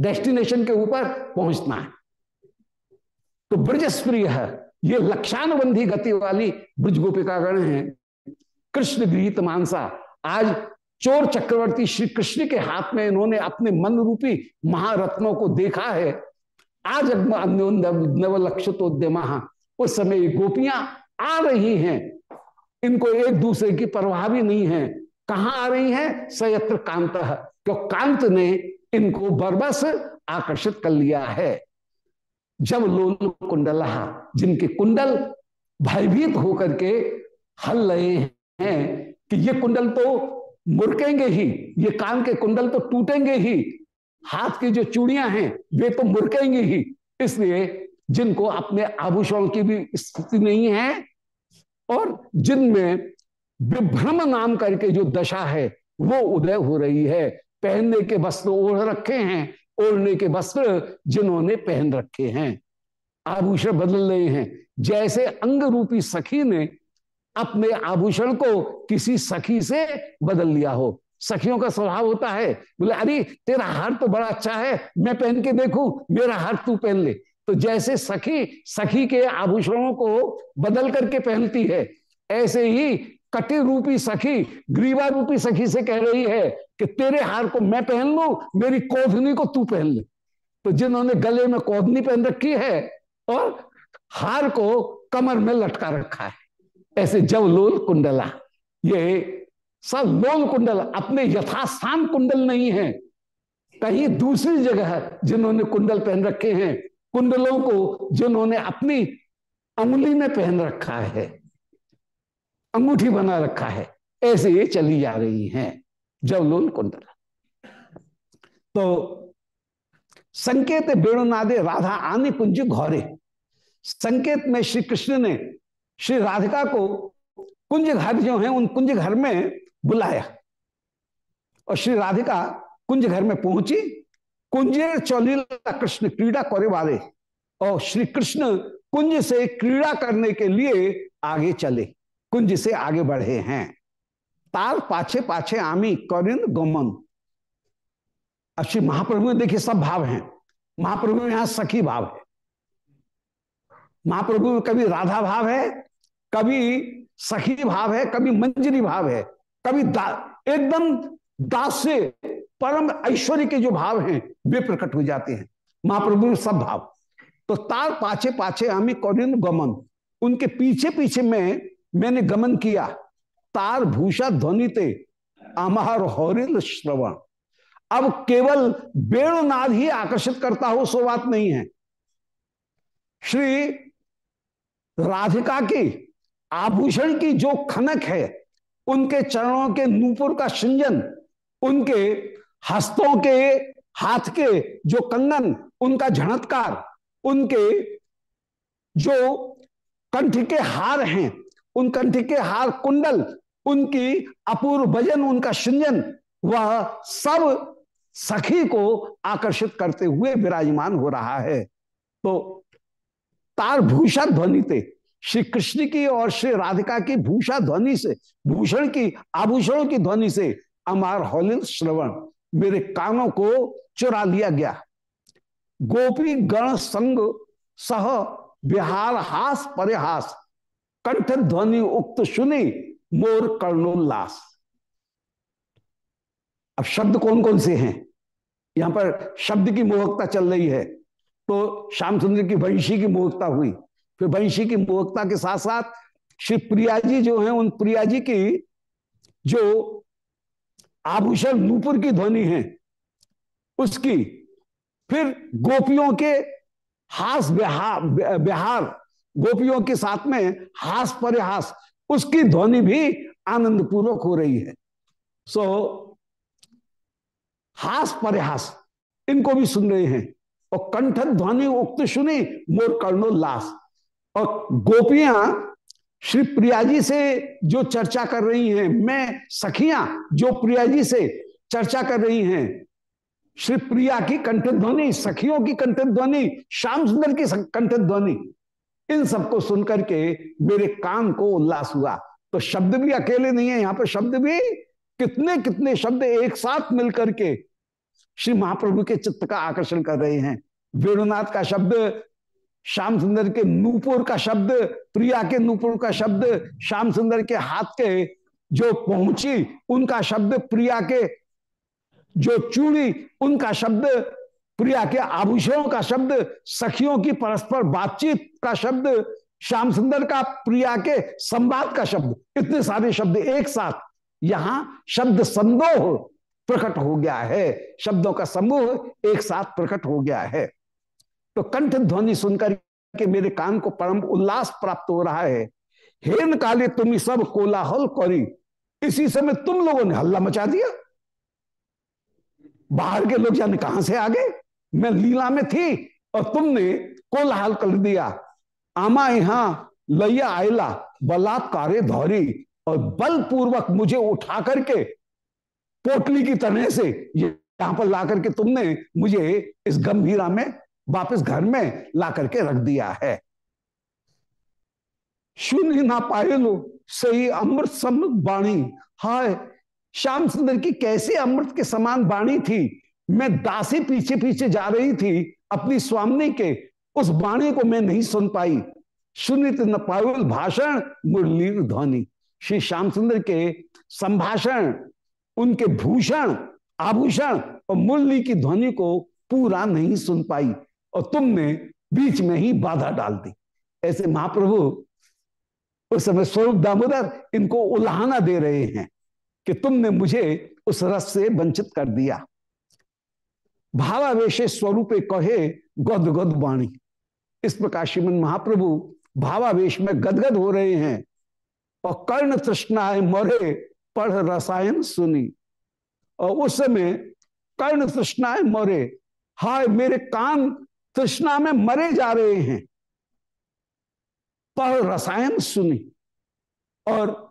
डेस्टिनेशन के ऊपर पहुँचना है। तो ब्रज स्प्रिय है। ये लक्षानुबंधी गति वाली ब्रज गोपिकागण है। कृष्ण गृहित मानसा। आज चोर चक्रवर्ती श्री कृष्ण के हाथ में इन्होंने अपने मन रूपी महारत्नों को देखा है। आज नवलक्षितोद्यम। उस समय गोपियाँ आ रही हैं। इनको एक दूसरे की परवाह भी नहीं है। कहाँ आ रही है? सयत्र कांत। क्यों? कांत ने इनको बरबस आकर्षित कर लिया है। जब लोल कुंडला जिनके कुंडल भयभीत होकर के हल रहे हैं कि ये कुंडल तो मुरकेंगे ही, ये कान के कुंडल तो टूटेंगे ही, हाथ की जो चूड़ियाँ हैं, वे तो मुरकेंगे ही। इसलिए जिनको अपने आभूषण की भी स्थिति नहीं है और जिनमें विभ्रम नाम करके जो दशा है, वो उदय हो रही है। पहनने के वस्त्र ओढ़ रखे हैं ओढ़ने के वस्त्र जिन्होंने पहन रखे हैं। आभूषण बदल रहे हैं। जैसे अंग रूपी सखी ने अपने आभूषण को किसी सखी से बदल लिया हो। सखियों का स्वभाव होता है, बोले, अरे, तेरा हार तो बड़ा अच्छा है, मैं पहन के देखूँ, मेरा हार तू पहन ले। तो जैसे सखी सखी के आभूषणों को बदल करके पहनती है, ऐसे ही कटी रूपी सखी ग्रीवा रूपी सखी से कह रही है कि तेरे हार को मैं पहन लू, मेरी कोधनी को तू पहन ले। तो जिन्होंने गले में कोधनी पहन रखी है और हार को कमर में लटका रखा है। ऐसे जब लोल कुंडला, ये सब लोल कुंडल, अपने यथास्थान कुंडल नहीं है। कहीं दूसरी जगह जिन्होंने कुंडल पहन रखे हैं, कुंडलों को जिन्होंने अपनी उंगली में पहन रखा है, अंगूठी बना रखा है, ऐसे ये चली जा रही हैं। जवलोल कुंडल तो संकेत बेणुनादे राधा आने कुंज घोरे। संकेत में श्री कृष्ण ने श्री राधिका को कुंज घर जो है, उन कुंज घर में बुलाया। और श्री राधिका कुंज घर में पहुँची। कुंजेर चौलीला कृष्ण क्रीड़ा करे वाले। और श्री कृष्ण कुंज से क्रीड़ा करने के लिए आगे चले। कुंज से आगे बढ़े हैं। तार पाछे पाछे आमी करिन गमन। अब श्री महाप्रभु में देखिए सब भाव हैं। महाप्रभु में यहाँ सखी भाव है। महाप्रभु में कभी राधा भाव है कभी सखी भाव है कभी मंजरी भाव है कभी दा, एकदम दास से परम ऐश्वर्य के जो भाव हैं वे प्रकट हो जाते हैं। महाप्रभु में सब भाव। तो तार पाछे पाछे हमें कौन गमन। उनके पीछे पीछे में मैंने गमन किया। तार भूषा ध्वनि ते अमहर हौरिल श्रवण। अब केवल बेणनाद ही आकर्षित करता हो, सो बात नहीं है। श्री राधिका की आभूषण की जो खनक है, उनके चरणों के नूपुर का सिंजन, उनके हस्तों के हाथ के जो कंगन, उनका झणत्कार, उनके जो कंठ के हार हैं, उन कंठ के हार कुंडल उनकी अपूर्व भजन, उनका सिंजन, वह सब सखी को आकर्षित करते हुए विराजमान हो रहा है। तो तार भूषा ध्वनि थे श्री कृष्ण की और श्री राधिका की भूषा ध्वनि से, भूषण की, आभूषणों की ध्वनि से अमार हौलिल श्रवण मेरे कानों को चुरा लिया गया। गोपी गण संग सह बिहार हास परिहास कंठ ध्वनि उक्त सुनी मोर कर्णोल्लास अब शब्द कौन कौन से हैं? यहाँ पर शब्द की मोहकता चल रही है। तो श्याम सुंदर की वंशी की मोहकता हुई। फिर वंशी की मोहकता के साथ साथ श्री प्रिया जी जो है, उन प्रिया जी की जो आभूषण नूपुर की ध्वनि है, उसकी फिर गोपियों के हास बिहार बिहार गोपियों के साथ में हास परिहास उसकी ध्वनि भी आनंद पूर्वक हो रही है। सो so, हास परिहास इनको भी सुन रहे हैं। और कंठन ध्वनि उक्त सुनी मोर कर्णोल्लास और गोपियाँ श्री प्रिया जी से जो चर्चा कर रही हैं मैं सखियाँ जो प्रिया जी से चर्चा कर रही हैं श्री प्रिया की कंठ ध्वनि सखियों की कंठ ध्वनि श्याम सुंदर की कंठ ध्वनि इन सबको सुनकर के मेरे कान को उल्लास हुआ। तो शब्द भी अकेले नहीं है, यहाँ पर शब्द भी कितने कितने शब्द एक साथ मिलकर के श्री महाप्रभु के चित्त का आकर्षण कर रहे हैं। वेणुनाथ का शब्द, श्याम सुंदर के नूपुर का शब्द, प्रिया के नूपुर का शब्द, श्याम सुंदर के हाथ के जो पहुँची, उनका शब्द, प्रिया के जो चूड़ी, उनका शब्द प्रिया के आभूषणों का शब्द, सखियों की परस्पर बातचीत का शब्द, श्याम सुंदर का, प्रिया के संवाद का शब्द। इतने सारे शब्द एक साथ। यहाँ शब्द संदोह प्रकट हो गया है। शब्दों का समूह एक साथ प्रकट हो गया है। तो कंठ ध्वनि सुनकर के मेरे कान को परम उल्लास प्राप्त हो रहा है। हेन काले तुम सब कोलाहल करी। इसी समय तुम लोगों ने हल्ला मचा दिया। बाहर के लोग जाने कहाँ से आ गए? मैं लीला में थी और तुमने कोलाहल कर दिया। आमा यहाँ लैया आयला, बलात्कारे धौरी और बलपूर्वक मुझे उठा करके पोटली की तरह से यहाँ पर ला करके तुमने मुझे इस गंभीरा में वापस घर में ला करके रख दिया है। शून्य ना पाए लो, सही अमृत समृत बाणी हाय, श्याम सुंदर की कैसे अमृत के समान बाणी थी? मैं दासी पीछे पीछे जा रही थी अपनी स्वामी के, उस बाणी को मैं नहीं सुन पाई। सुनित न पायुल भाषण मुरली ध्वनि। श्री श्याम सुंदर के संभाषण, उनके भूषण, आभूषण और मुरली की ध्वनि को पूरा नहीं सुन पाई और तुमने बीच में ही बाधा डाल दी। ऐसे महाप्रभु, उस समय स्वरूप दामोदर इनको उल्हाना दे रहे हैं कि तुमने मुझे उस रस से वंचित कर दिया। भावावेश स्वरूप कहे गद वाणी। इस प्रकार श्रीमन महाप्रभु भावावेश में गदगद हो रहे हैं। और कर्ण तृष्णाए मरे, पढ़ रसायन सुनी। और उस समय कर्ण तृष्णाए मरे। हाय, मेरे कान तृष्णा में मरे जा रहे हैं। पढ़ रसायन सुनी। और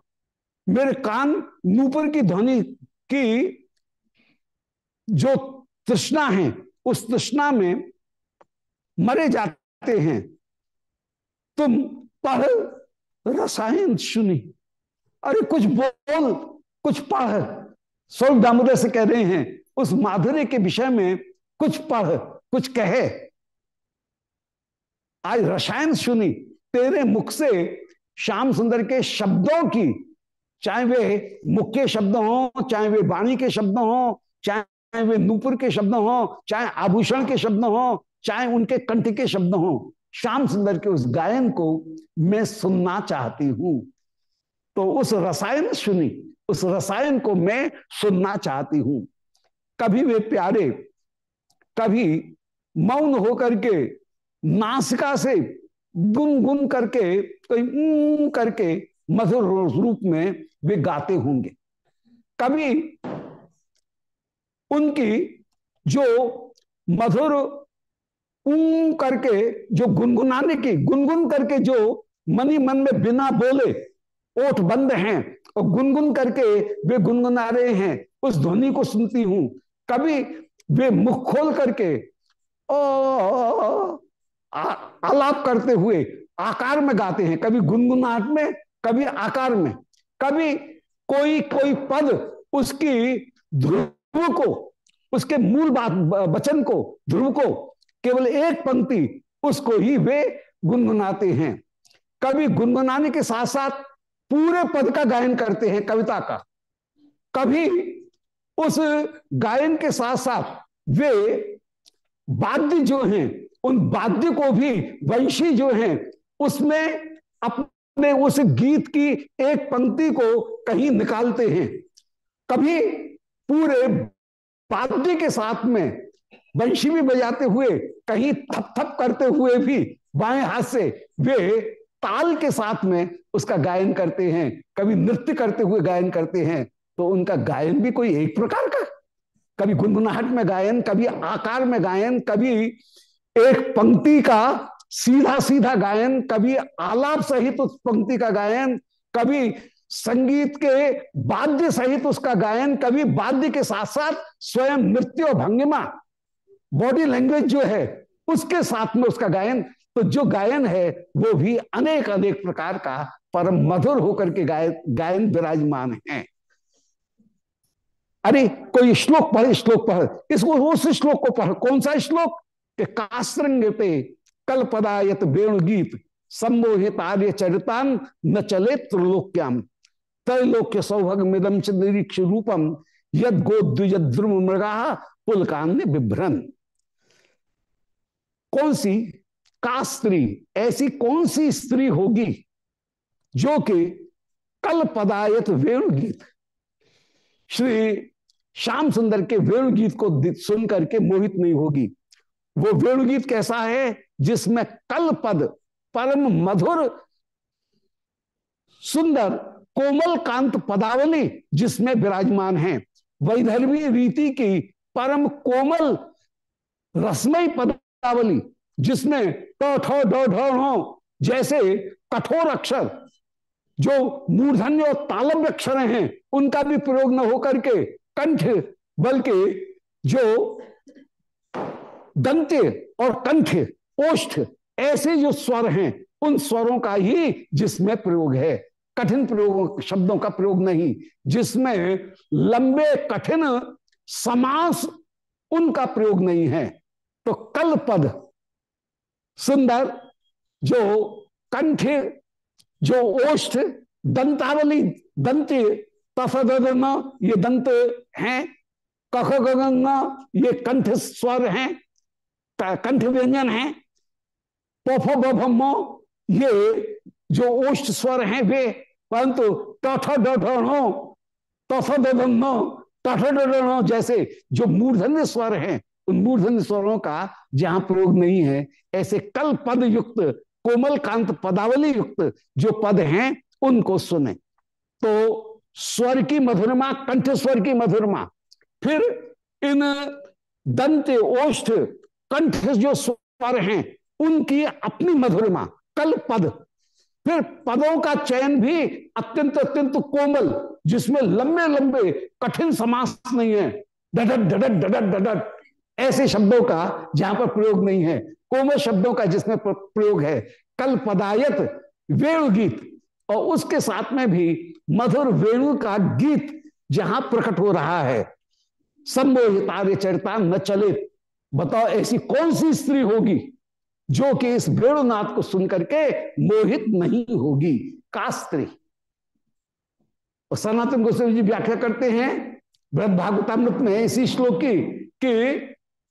मेरे कान नूपुर की ध्वनि की जो तृष्णा है। उस तृष्णा में मरे जाते हैं। तुम पढ़ रसायन सुनी। अरे कुछ बोल, कुछ पढ़। स्वर्ग दामोदर से कह रहे हैं, उस माधुर्य के विषय में कुछ पढ़, कुछ कहे। आज रसायन सुनी, तेरे मुख से श्याम सुंदर के शब्दों की, चाहे वे मुख्य शब्द हो, चाहे वे वाणी के शब्द हो, चाहे वे नूपुर के शब्द हो, चाहे आभूषण के शब्द हो, चाहे उनके कंठ के शब्द हो, श्याम सुंदर के उस गायन को मैं सुनना चाहती हूँ। तो उस रसायन सुनी, उस रसायन को मैं सुनना चाहती हूँ। कभी वे प्यारे, कभी मौन होकर के, नासिका से गुनगुन करके, कहीं करके मधुर रूप में वे गाते होंगे। कभी उनकी जो मधुर ऊं करके, जो गुनगुनाने की, गुनगुन करके जो मनी मन में बिना बोले ओठ बंद हैं और गुनगुन करके वे गुनगुना रहे हैं, उस ध्वनि को सुनती हूँ। कभी वे मुख खोल करके ओ आलाप करते हुए आकार में गाते हैं, कभी गुनगुनाहट में, कभी आकार में। कभी कोई कोई पद उसकी ध्रुव को, उसके मूल बात वचन को, ध्रुव को, केवल एक पंक्ति, उसको ही वे गुनगुनाते हैं। कभी गुनगुनाने के साथ साथ पूरे पद का गायन करते हैं कविता का। कभी उस गायन के साथ साथ वे वाद्य जो हैं, उन वाद्य को भी वंशी जो हैं, उसमें अपने उस गीत की एक पंक्ति को कहीं निकालते हैं। कभी पूरे वाद्य के साथ में वंशी भी बजाते हुए, कहीं थप थप करते हुए भी बाएँ हाथ से वे ताल के साथ में उसका गायन करते हैं, कभी नृत्य करते हुए गायन करते हैं तो उनका गायन भी कोई एक प्रकार का? कभी गुनगुनाहट में गायन, कभी आकार में गायन, कभी एक पंक्ति का सीधा सीधा गायन, कभी आलाप सहित उस पंक्ति का गायन, कभी संगीत के वाद्य सहित उसका गायन कभी वाद्य के साथ साथ स्वयं नृत्य और भंगिमा बॉडी लैंग्वेज जो है, उसके साथ में उसका गायन। तो जो गायन है, वो भी अनेक अनेक प्रकार का परम मधुर होकर के गाय, गायन विराजमान है। अरे, कोई श्लोक पढ़ श्लोक पढ़। इसको उस श्लोक को पढ़। कौन सा श्लोक? के कास्त्रंग पे कल पदायत वेणुगीत सम्मोहित आर्य चरितान न चले त्रिलोक्याम। त्रैलोक्य सौभग च निरीक्ष रूपम यद गोद्विजद्रुम मृगा पुलकान विभ्रन कौन सी का स्त्री? ऐसी कौन सी स्त्री होगी जो कि कल पदायत वेणुगीत? श्री श्याम सुंदर के वेणुगीत को सुन करके मोहित नहीं होगी। वो वेणुगीत कैसा है जिसमें कल पद परम मधुर, सुंदर कोमल कांत पदावली, जिसमें विराजमान है। वैधर्मी रीति की परम कोमल रसमय पदावली, जिसमें टो, ठो जैसे कठोर अक्षर, जो मूर्धन्य और तालब्य अक्षर हैं, उनका भी प्रयोग न होकर के कंठ, बल्कि जो दंत्य और कंठ, ओष्ठ, ऐसे जो स्वर हैं, उन स्वरों का ही जिसमें प्रयोग है। कठिन प्रयोग, शब्दों का प्रयोग नहीं, जिसमें लंबे, कठिन समास उनका प्रयोग नहीं है। तो कल पद सुंदर, जो कंठ, जो ओष्ठ, दंतावली, दंत ये दंत हैं कख ये कंठ स्वर हैं कंठ व्यंजन है, पोफो ये जो ओष्ठ स्वर हैं वे, परंतु टठ डठो तफ जैसे जो मूर्धन्य स्वर हैं, उन मूर्धन्य स्वरों का जहाँ प्रयोग नहीं है, ऐसे कल पद युक्त कोमल कांत पदावली युक्त जो पद हैं, उनको सुने। तो स्वर की मधुरमा, कंठ स्वर की मधुरमा, फिर इन दंत, ओष्ठ, कंठ जो स्वर हैं, उनकी अपनी मधुरमा, कल पद फिर पदों का चयन भी अत्यंत अत्यंत कोमल, जिसमें लंबे लंबे, कठिन समास नहीं है। डडट डडट डडट डडट ऐसे शब्दों का जहाँ पर प्रयोग नहीं है। कोमल शब्दों का जिसमें प्रयोग है। कल पदायत वेणु गीत। और उसके साथ में भी मधुर वेणु का गीत जहाँ प्रकट हो रहा है। संबोधित चरिता न चले। बताओ ऐसी कौन सी स्त्री होगी? जो कि इस वेणुनाथ को सुनकर के मोहित नहीं होगी। का स्त्री और सनातन गोस्वामी जी व्याख्या करते हैं वृद्ध भागवतामृत में इसी श्लोक की, कि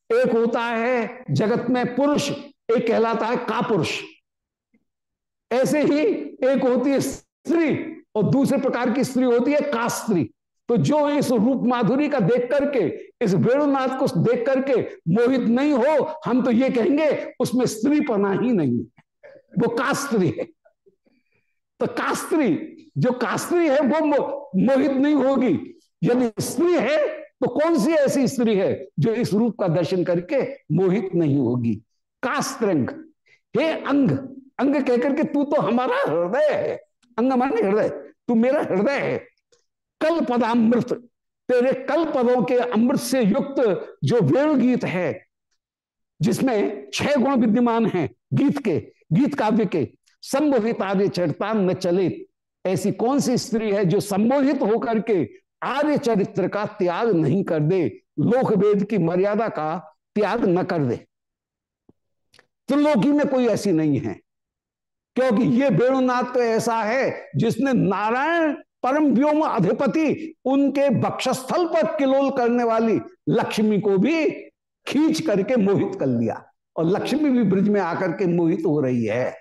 एक होता है जगत में पुरुष, एक कहलाता है का पुरुष ऐसे ही एक होती है स्त्री और दूसरे प्रकार की स्त्री होती है का स्त्री तो जो इस रूप माधुरी का देख करके, इस वेणुनाथ को देख करके मोहित नहीं हो, हम तो ये कहेंगे, उसमें स्त्री पना ही नहीं वो कास्त्री है। तो कास्त्री, जो कास्त्री है, वो मोहित नहीं होगी। यदि स्त्री है तो कौन सी ऐसी स्त्री है, जो इस रूप का दर्शन करके मोहित नहीं होगी? कास्त्रंग। हे अंग अंग कहकर के तू तो हमारा हृदय है। अंग माने हृदय। तू मेरा हृदय है। कल पदामृत तेरे कल पदों के अमृत से युक्त जो वेणु गीत है, जिसमें छह गुण विद्यमान हैं, गीत के, गीत काव्य के, संबोधित आर्य चरिता न चले, ऐसी कौन सी स्त्री है जो संबोधित होकर के आर्य चरित्र का त्याग नहीं कर दे लोक वेद की मर्यादा का त्याग न कर दे? त्रिलोकी में कोई ऐसी नहीं है, क्योंकि ये वेणुनाथ तो ऐसा है जिसने नारायण परम व्योम अधिपति, उनके बक्षस्थल पर किलोल करने वाली लक्ष्मी को भी खींच करके मोहित कर लिया। और लक्ष्मी भी ब्रिज में आकर के मोहित हो रही है।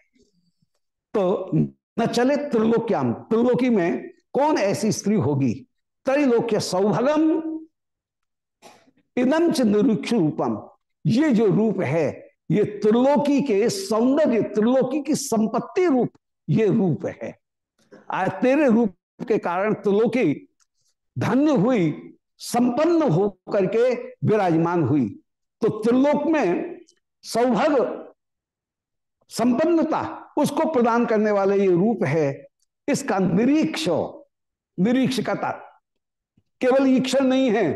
तो न चले त्रिलोक्याम। त्रिलोकी में कौन ऐसी स्त्री होगी? त्रैलोक्य सौभगम इदम च निरुक्ष रूपम। ये जो रूप है, ये त्रिलोकी के सौंदर्य, त्रिलोकी की संपत्ति रूप, ये रूप है। आज तेरे रूप के कारण त्रिलोकी धन्य हुई, संपन्न हो करके विराजमान हुई। तो त्रिलोक में सौभग संपन्नता उसको प्रदान करने वाले ये रूप है, इसका निरीक्ष। निरीक्षकता केवल ईक्षण नहीं है,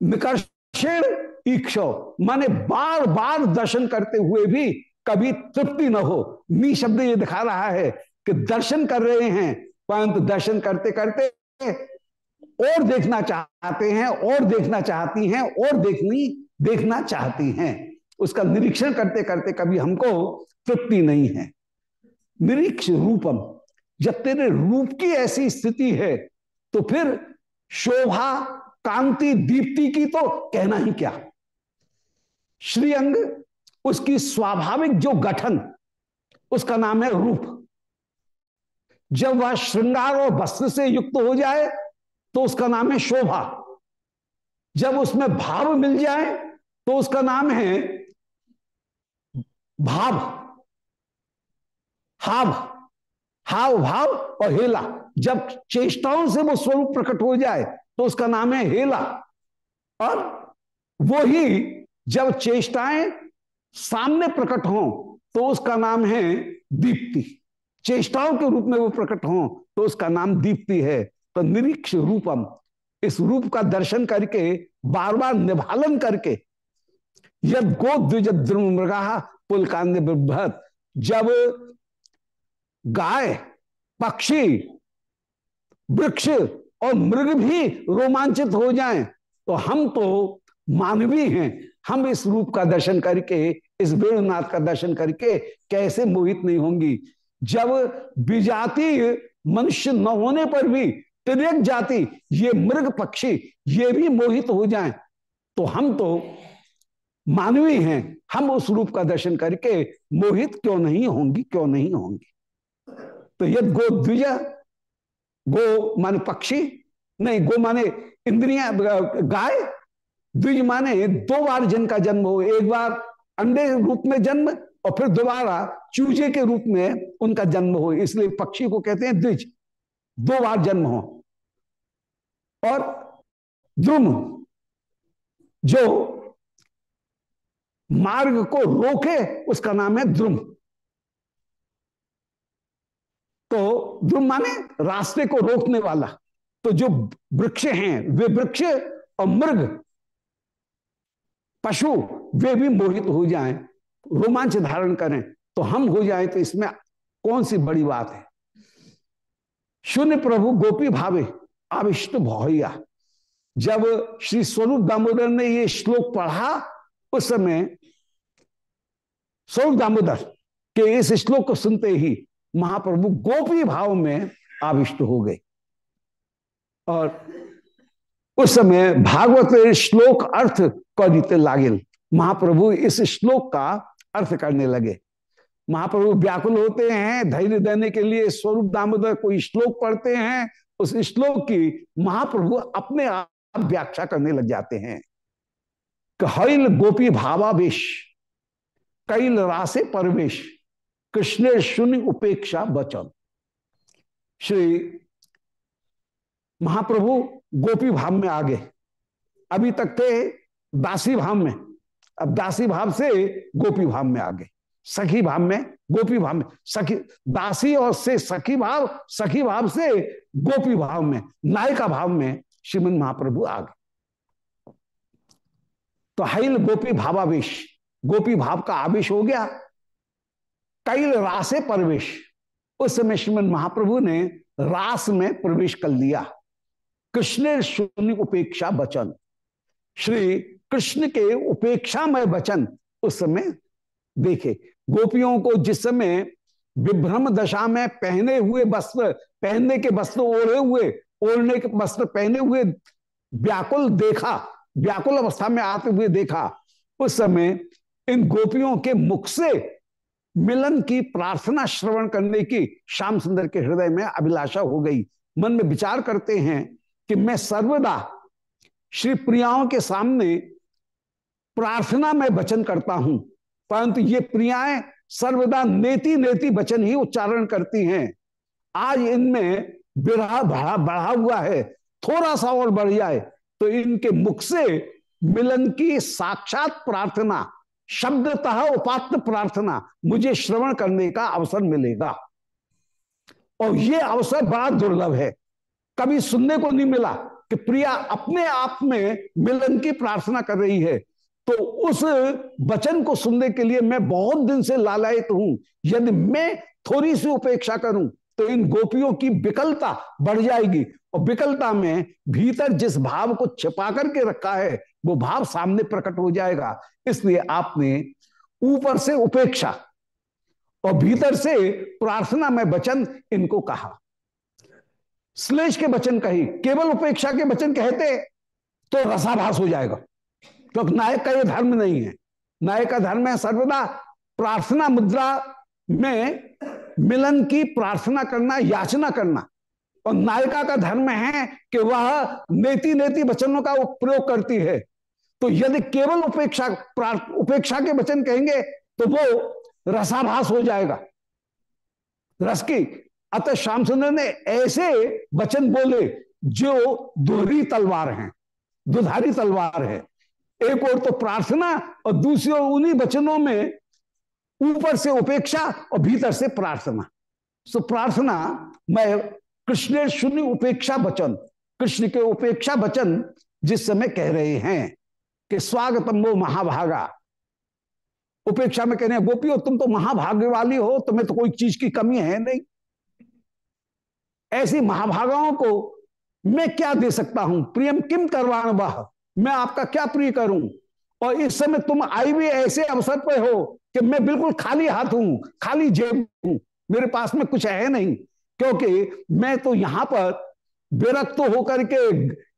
निकर्षण ईक्ष, माने बार बार दर्शन करते हुए भी कभी तृप्ति न हो। नी शब्द ये दिखा रहा है कि दर्शन कर रहे हैं परंतु दर्शन करते करते और देखना चाहते हैं, और देखना चाहती हैं, और देखनी, देखना चाहती हैं। उसका निरीक्षण करते करते कभी हमको तृप्ति नहीं है। निरीक्ष रूपम, जब तेरे रूप की ऐसी स्थिति है तो फिर शोभा, कांति, दीप्ति की तो कहना ही क्या? श्रीअंग, उसकी स्वाभाविक जो गठन, उसका नाम है रूप। जब वह श्रृंगार और वस्त्र से युक्त हो जाए तो उसका नाम है शोभा। जब उसमें भाव मिल जाए तो उसका नाम है भाव। हाव। हाव, भाव और हेला। जब चेष्टाओं से वो स्वरूप प्रकट हो जाए तो उसका नाम है हेला। और वो ही जब चेष्टाएँ सामने प्रकट हो तो उसका नाम है दीप्ति। चेष्टाओं के रूप में वो प्रकट हो तो उसका नाम दीप्ति है। तो निरीक्ष रूपम, इस रूप का दर्शन करके बार बार निभालन करके, यद गो द्विज मृगा बिभत जब गाय, पक्षी, वृक्ष और मृग भी रोमांचित हो जाएँ तो हम तो मानवी हैं। हम इस रूप का दर्शन करके, इस वेणुनाथ का दर्शन करके, कैसे मोहित नहीं होंगी? जब विजाति मनुष्य न होने पर भी तिरक जाति, ये मृग पक्षी, ये भी मोहित हो जाएँ तो हम तो मानवी हैं। हम उस रूप का दर्शन करके मोहित क्यों नहीं होंगी, क्यों नहीं होंगी? तो यद गो द्विज, गो माने पक्षी, नहीं, गो माने इंद्रिया, गाय, द्विज माने दो बार जिनका जन्म हो, एक बार अंडे रूप में जन्म और फिर दोबारा चूजे के रूप में उनका जन्म हो। इसलिए पक्षी को कहते हैं द्विज। दो बार जन्म हो। और द्रुम, जो मार्ग को रोके, उसका नाम है द्रुम। तो द्रुम माने रास्ते को रोकने वाला। तो जो वृक्ष हैं, वे वृक्ष और मृग, पशु, वे भी मोहित हो जाएँ। रोमांच धारण करें तो हम हो जाए तो इसमें कौन सी बड़ी बात है? शून्य प्रभु गोपी भावे आविष्ट भौया जब श्री स्वरूप दामोदर ने ये श्लोक पढ़ा, उस समय स्वरूप दामोदर के इस श्लोक को सुनते ही महाप्रभु गोपी भाव में आविष्ट हो गए। और उस समय भागवत श्लोक अर्थ कौदित लागिल। महाप्रभु इस श्लोक का अर्थ करने लगे। महाप्रभु व्याकुल होते हैं, धैर्य देने के लिए स्वरूप दामोदर कोई श्लोक पढ़ते हैं, उस श्लोक की महाप्रभु अपने आप व्याख्या करने लग जाते हैं। कैल गोपी भावावेश, कैल रासे परवेश, कृष्ण शून्य उपेक्षा बचन श्री महाप्रभु गोपी भाव में आ गए अभी तक थे दासी भाव में। अब दासी भाव से गोपी भाव में आ गए सखी भाव में गोपी भाव में। सखी, दासी और से सखी भाव सखी भाव से गोपी भाव में, नायिका भाव में श्रीमन महाप्रभु आ गए तो हैल गोपी भावावेश। गोपी भाव का आवेश हो गया। कैल रासे प्रवेश। उस समय श्रीमन महाप्रभु ने रास में प्रवेश कर लिया। कृष्ण शून्य उपेक्षा बचन श्री कृष्ण के उपेक्षा में वचन उस समय देखे। गोपियों को जिस समय विभ्रम दशा में पहने हुए वस्त्र, पहनने के वस्त्र ओढ़े हुए, ओढ़ने के वस्त्र पहने हुए व्याकुल देखा, व्याकुल अवस्था में आते हुए देखा, उस समय इन गोपियों के मुख से मिलन की प्रार्थना श्रवण करने की श्याम सुंदर के हृदय में अभिलाषा हो गई। मन में विचार करते हैं कि मैं सर्वदा श्री प्रियाओं के सामने प्रार्थना में वचन करता हूँ। परंतु ये प्रियाएँ सर्वदा नेति नेति वचन ही उच्चारण करती हैं। आज इनमें विरह बढ़ा बढ़ा हुआ है थोड़ा सा और बढ़ जाए तो इनके मुख से मिलन की साक्षात प्रार्थना, शब्दतः उपात्त प्रार्थना मुझे श्रवण करने का अवसर मिलेगा। और ये अवसर बड़ा दुर्लभ है। कभी सुनने को नहीं मिला कि प्रिया अपने आप में मिलन की प्रार्थना कर रही है। तो उस वचन को सुनने के लिए मैं बहुत दिन से लालायित हूँ। यदि मैं थोड़ी सी उपेक्षा करूँ तो इन गोपियों की विकलता बढ़ जाएगी। और विकलता में भीतर जिस भाव को छिपा करके रखा है, वो भाव सामने प्रकट हो जाएगा। इसलिए आपने ऊपर से उपेक्षा और भीतर से प्रार्थना में वचन इनको कहा। श्लेष के वचन कही, केवल उपेक्षा के वचन कहते तो रसाभास हो जाएगा। क्योंकि नायक का ये धर्म नहीं है। नायक का धर्म है सर्वदा प्रार्थना मुद्रा में मिलन की प्रार्थना करना, याचना करना। और नायिका का धर्म है कि वह नेति नेति वचनों का प्रयोग करती है। तो यदि केवल उपेक्षा उपेक्षा के वचन कहेंगे तो वो रसाभास हो जाएगा। रस की, अतः श्याम सुंदर ने ऐसे वचन बोले जो दोहरी तलवार हैं, दुधारी तलवार है। एक और तो प्रार्थना और दूसरी ओर उन्हीं वचनों में ऊपर से उपेक्षा और भीतर से प्रार्थना। सो प्रार्थना, मैं कृष्ण शून्य उपेक्षा वचन, कृष्ण के उपेक्षा वचन जिस समय कह रहे हैं कि स्वागतम वो महाभागा। उपेक्षा में कह रहे हैं, गोपियों, तुम तो महाभाग्य वाली हो, तुम्हें तो कोई चीज़ की कमी है नहीं। ऐसी महाभागाओं को मैं क्या दे सकता हूँ? प्रियम किम करवाण वह? मैं आपका क्या प्रिय करूँ? और इस समय तुम आई भी ऐसे अवसर पर हो कि मैं बिल्कुल खाली हाथ हूँ, खाली जेब हूँ। मेरे पास में कुछ है नहीं, क्योंकि मैं तो यहाँ पर विरक्त तो होकर के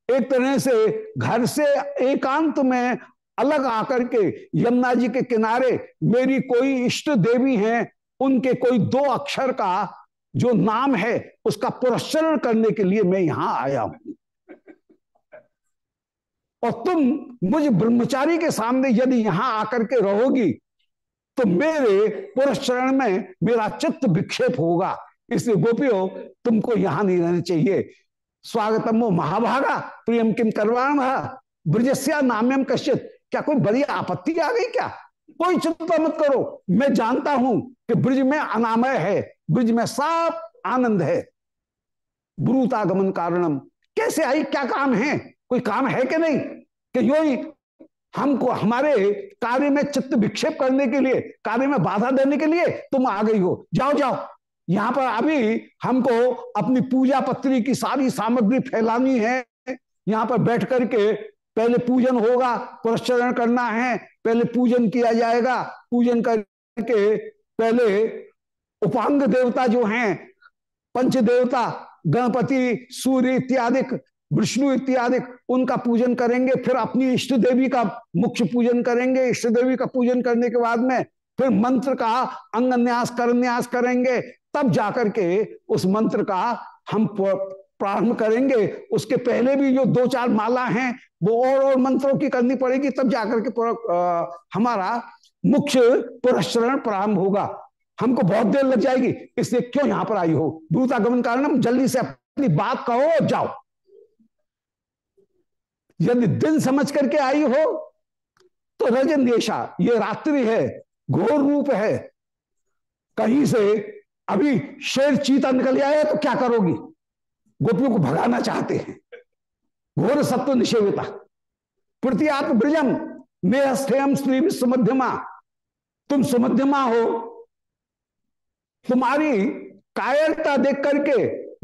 एक तरह से घर से एकांत में अलग आकर के यमुना जी के किनारे मेरी कोई इष्ट देवी हैं, उनके कोई दो अक्षर का जो नाम है, उसका पुरस्चरण करने के लिए मैं यहाँ आया हूँ। और तुम मुझ ब्रह्मचारी के सामने यदि यहाँ आकर के रहोगी तो मेरे पुरस्चरण में मेरा चित्त विक्षेप होगा। इसलिए गोपियों, तुमको यहाँ नहीं रहना चाहिए। स्वागतम वो महाभागा, प्रियम किम करवाण, ब्रजस्या नाम्यम कश्चित। क्या कोई बड़ी आपत्ति आ गई क्या? कोई चिंता मत करो। मैं जानता हूँ कि ब्रज में अनामय है। ब्रज में साफ़ आनंद है। ब्रूतागमन कारणम। कैसे आई? क्या काम है? कोई काम है कि नहीं? कि यो ही हमको, हमारे कार्य में चित्त विक्षेप करने के लिए, कार्य में बाधा देने के लिए तुम आ गई हो। जाओ जाओ। यहाँ पर अभी हमको अपनी पूजा पत्री की सारी सामग्री फैलानी है। यहाँ पर बैठ करके पहले पूजन होगा पुरस्चरण करना है, पहले पूजन किया जाएगा। पूजन करके पहले उपांग देवता जो हैं, पंच देवता, गणपति, सूर्य इत्यादि विष्णु इत्यादि उनका पूजन करेंगे फिर अपनी इष्ट देवी का मुख्य पूजन करेंगे। इष्ट देवी का पूजन करने के बाद में फिर मंत्र का अंग न्यास कर न्यास करेंगे। तब जाकर के उस मंत्र का हम प्रारंभ करेंगे। उसके पहले भी जो दो चार माला हैं वो और और मंत्रों की करनी पड़ेगी तब जाकर के आ, हमारा मुख्य पुरस्रण प्रारंभ होगा। हमको बहुत देर लग जाएगी इसलिए क्यों यहाँ पर आई हो? दूतागमन कारण जल्दी से अपनी बात कहो और जाओ। यदि दिन समझ करके आई हो तो रजन देशा, ये रात्रि है, घोर रूप है। कहीं से अभी शेर चीता निकल आया तो क्या करोगी? गोपियों को भगाना चाहते हैं। घोर सत्व निषेविता। आप ब्रजम मेहस्थेयम स्त्री सुमध्यमा। तुम सुमध्यमा हो। तुम्हारी कायरता देख करके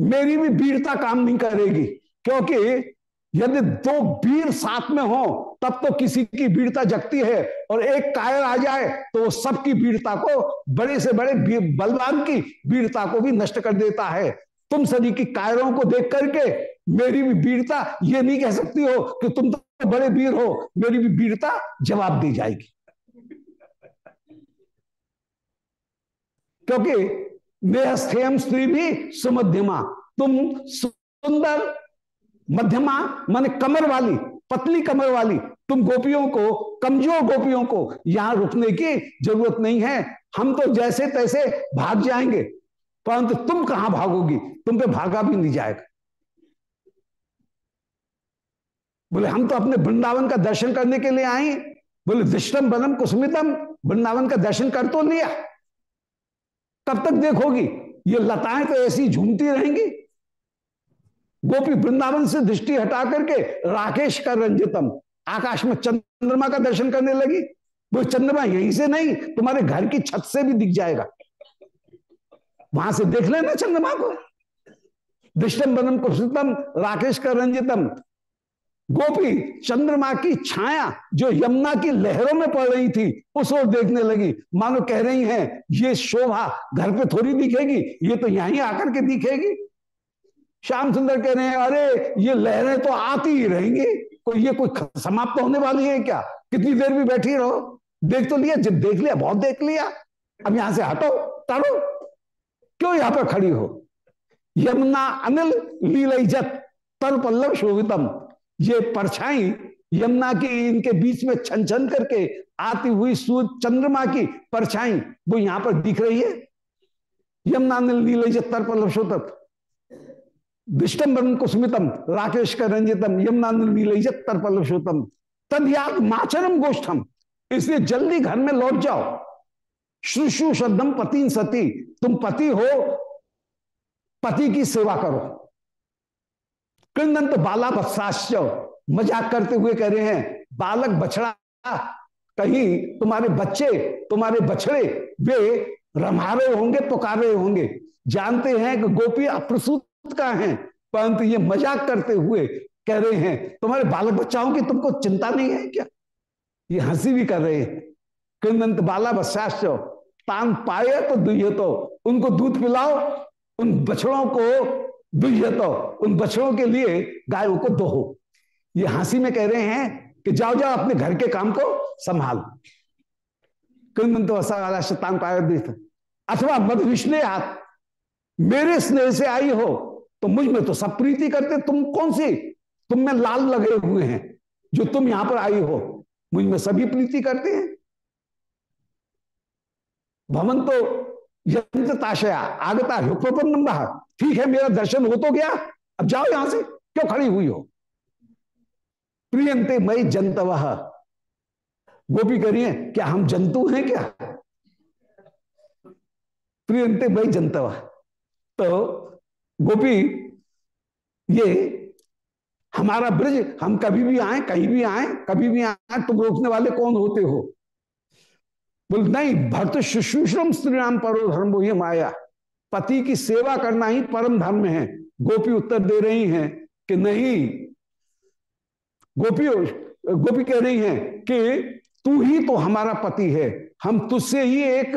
मेरी भी वीरता काम नहीं करेगी, क्योंकि यदि दो वीर साथ में हो, तब तो किसी की वीरता जगती है। और एक कायर आ जाए तो वो सबकी वीरता को, बड़े से बड़े बलवान की वीरता को भी नष्ट कर देता है। तुम सभी की कायरों को देख करके मेरी भी वीरता, ये नहीं कह सकती हो कि तुम तो बड़े वीर हो, मेरी भी वीरता जवाब दी जाएगी। क्योंकि मेहस्थेयम स्त्री भी सुमध्यमा, तुम सुंदर मध्यमा माने कमर वाली, पतली कमर वाली, तुम गोपियों को, कमज़ोर गोपियों को यहाँ रुकने की ज़रूरत नहीं है। हम तो जैसे तैसे भाग जाएँगे, परंतु तुम कहाँ भागोगी? तुम पे भागा भी नहीं जाएगा। बोले, हम तो अपने वृंदावन का दर्शन करने के लिए आए। बोले दृष्टम बनम कुसुमितम, वृंदावन का दर्शन कर तो लिया। कब तक देखोगी, ये लताएँ तो ऐसी झूमती रहेंगी। गोपी वृंदावन से दृष्टि हटा करके राकेश का रंजितम आकाश में चंद्रमा का दर्शन करने लगी। वो चंद्रमा यहीं से नहीं, तुम्हारे घर की छत से भी दिख जाएगा। वहाँ से देख लेना चंद्रमा को। दृष्टम बनम कुशतम राकेश का रंजितम। गोपी, चंद्रमा की छाया जो यमुना की लहरों में पड़ रही थी, उस ओर देखने लगी। मानो कह रही हैं, ये शोभा घर पे थोड़ी दिखेगी, ये तो यहीं आकर के दिखेगी। श्याम सुंदर कह रहे हैं, अरे, ये लहरें तो आती ही रहेंगी। कोई ये कोई समाप्त होने वाली है क्या? कितनी देर भी बैठी रहो। देख तो लिया, जब देख लिया, बहुत देख लिया। अब यहाँ से हटो, तड़ो। क्यों यहाँ पर खड़ी हो? यमुना अनिल लीलजत तर पल्लव शोभितम। ये परछाई यमुना की, इनके बीच में छन छन करके आती हुई सूर्य चंद्रमा की परछाई, वो यहाँ पर दिख रही है। यमुना अनिल नील तर शोतम दिष्टम कुस्मितम राकेश का रंजितम यमुना नील तर शोतम तद माचरम गोष्ठम इसलिए जल्दी घर में लौट जाओ। शुशु शब्दम पति सती। तुम पति हो, पति की सेवा करो। कृंदंत बाला बत्साश्च। मज़ाक करते हुए कह रहे हैं, बालक बछड़ा, कहीं तुम्हारे बच्चे, तुम्हारे बछड़े, वे रमा रहे होंगे, पुकार रहे होंगे। जानते हैं कि गोपी अप्रसूत का है, परंतु ये मज़ाक करते हुए कह रहे हैं, तुम्हारे बालक बच्चाओं की तुमको चिंता नहीं है क्या? ये हँसी भी कर रहे हैं। कृंदंत बाला बसाश्च तान पाए तो दुहे तो उनको दूध पिलाओ, उन बछड़ों को दुह्य तो उन बछड़ों के लिए गायों को दोहो। ये हँसी में कह रहे हैं कि जाओ जाओ अपने घर के काम को संभाल। शतान अथवा मध हाथ, मेरे स्नेह से आई हो तो मुझमें तो सब प्रीति करते तुम कौन सी? तुम में लाल लगे हुए हैं, जो तुम यहाँ पर आई हो। मुझमें सभी प्रीति करते हैं। भवन तो यंत्रताशया, आगता प्रपन्न ठीक है, मेरा दर्शन हो तो गया। अब जाओ यहाँ से, क्यों खड़ी हुई हो? प्रियंते मई जंतव। गोपी करिए क्या हम जंतु हैं क्या? प्रियंते मई जंतव। तो गोपी, ये हमारा ब्रज, हम कभी भी आए, कहीं भी आए, कभी भी आए, तुम रोकने वाले कौन होते हो? बोल, नहीं, भक्त शुश्रूषम स्त्री नाम परो धर्म वो माया। पति की सेवा करना ही परम धर्म है। गोपी उत्तर दे रही हैं कि नहीं? गोपी गोपी कह रही हैं कि तू ही तो हमारा पति है। हम तुझसे ही एक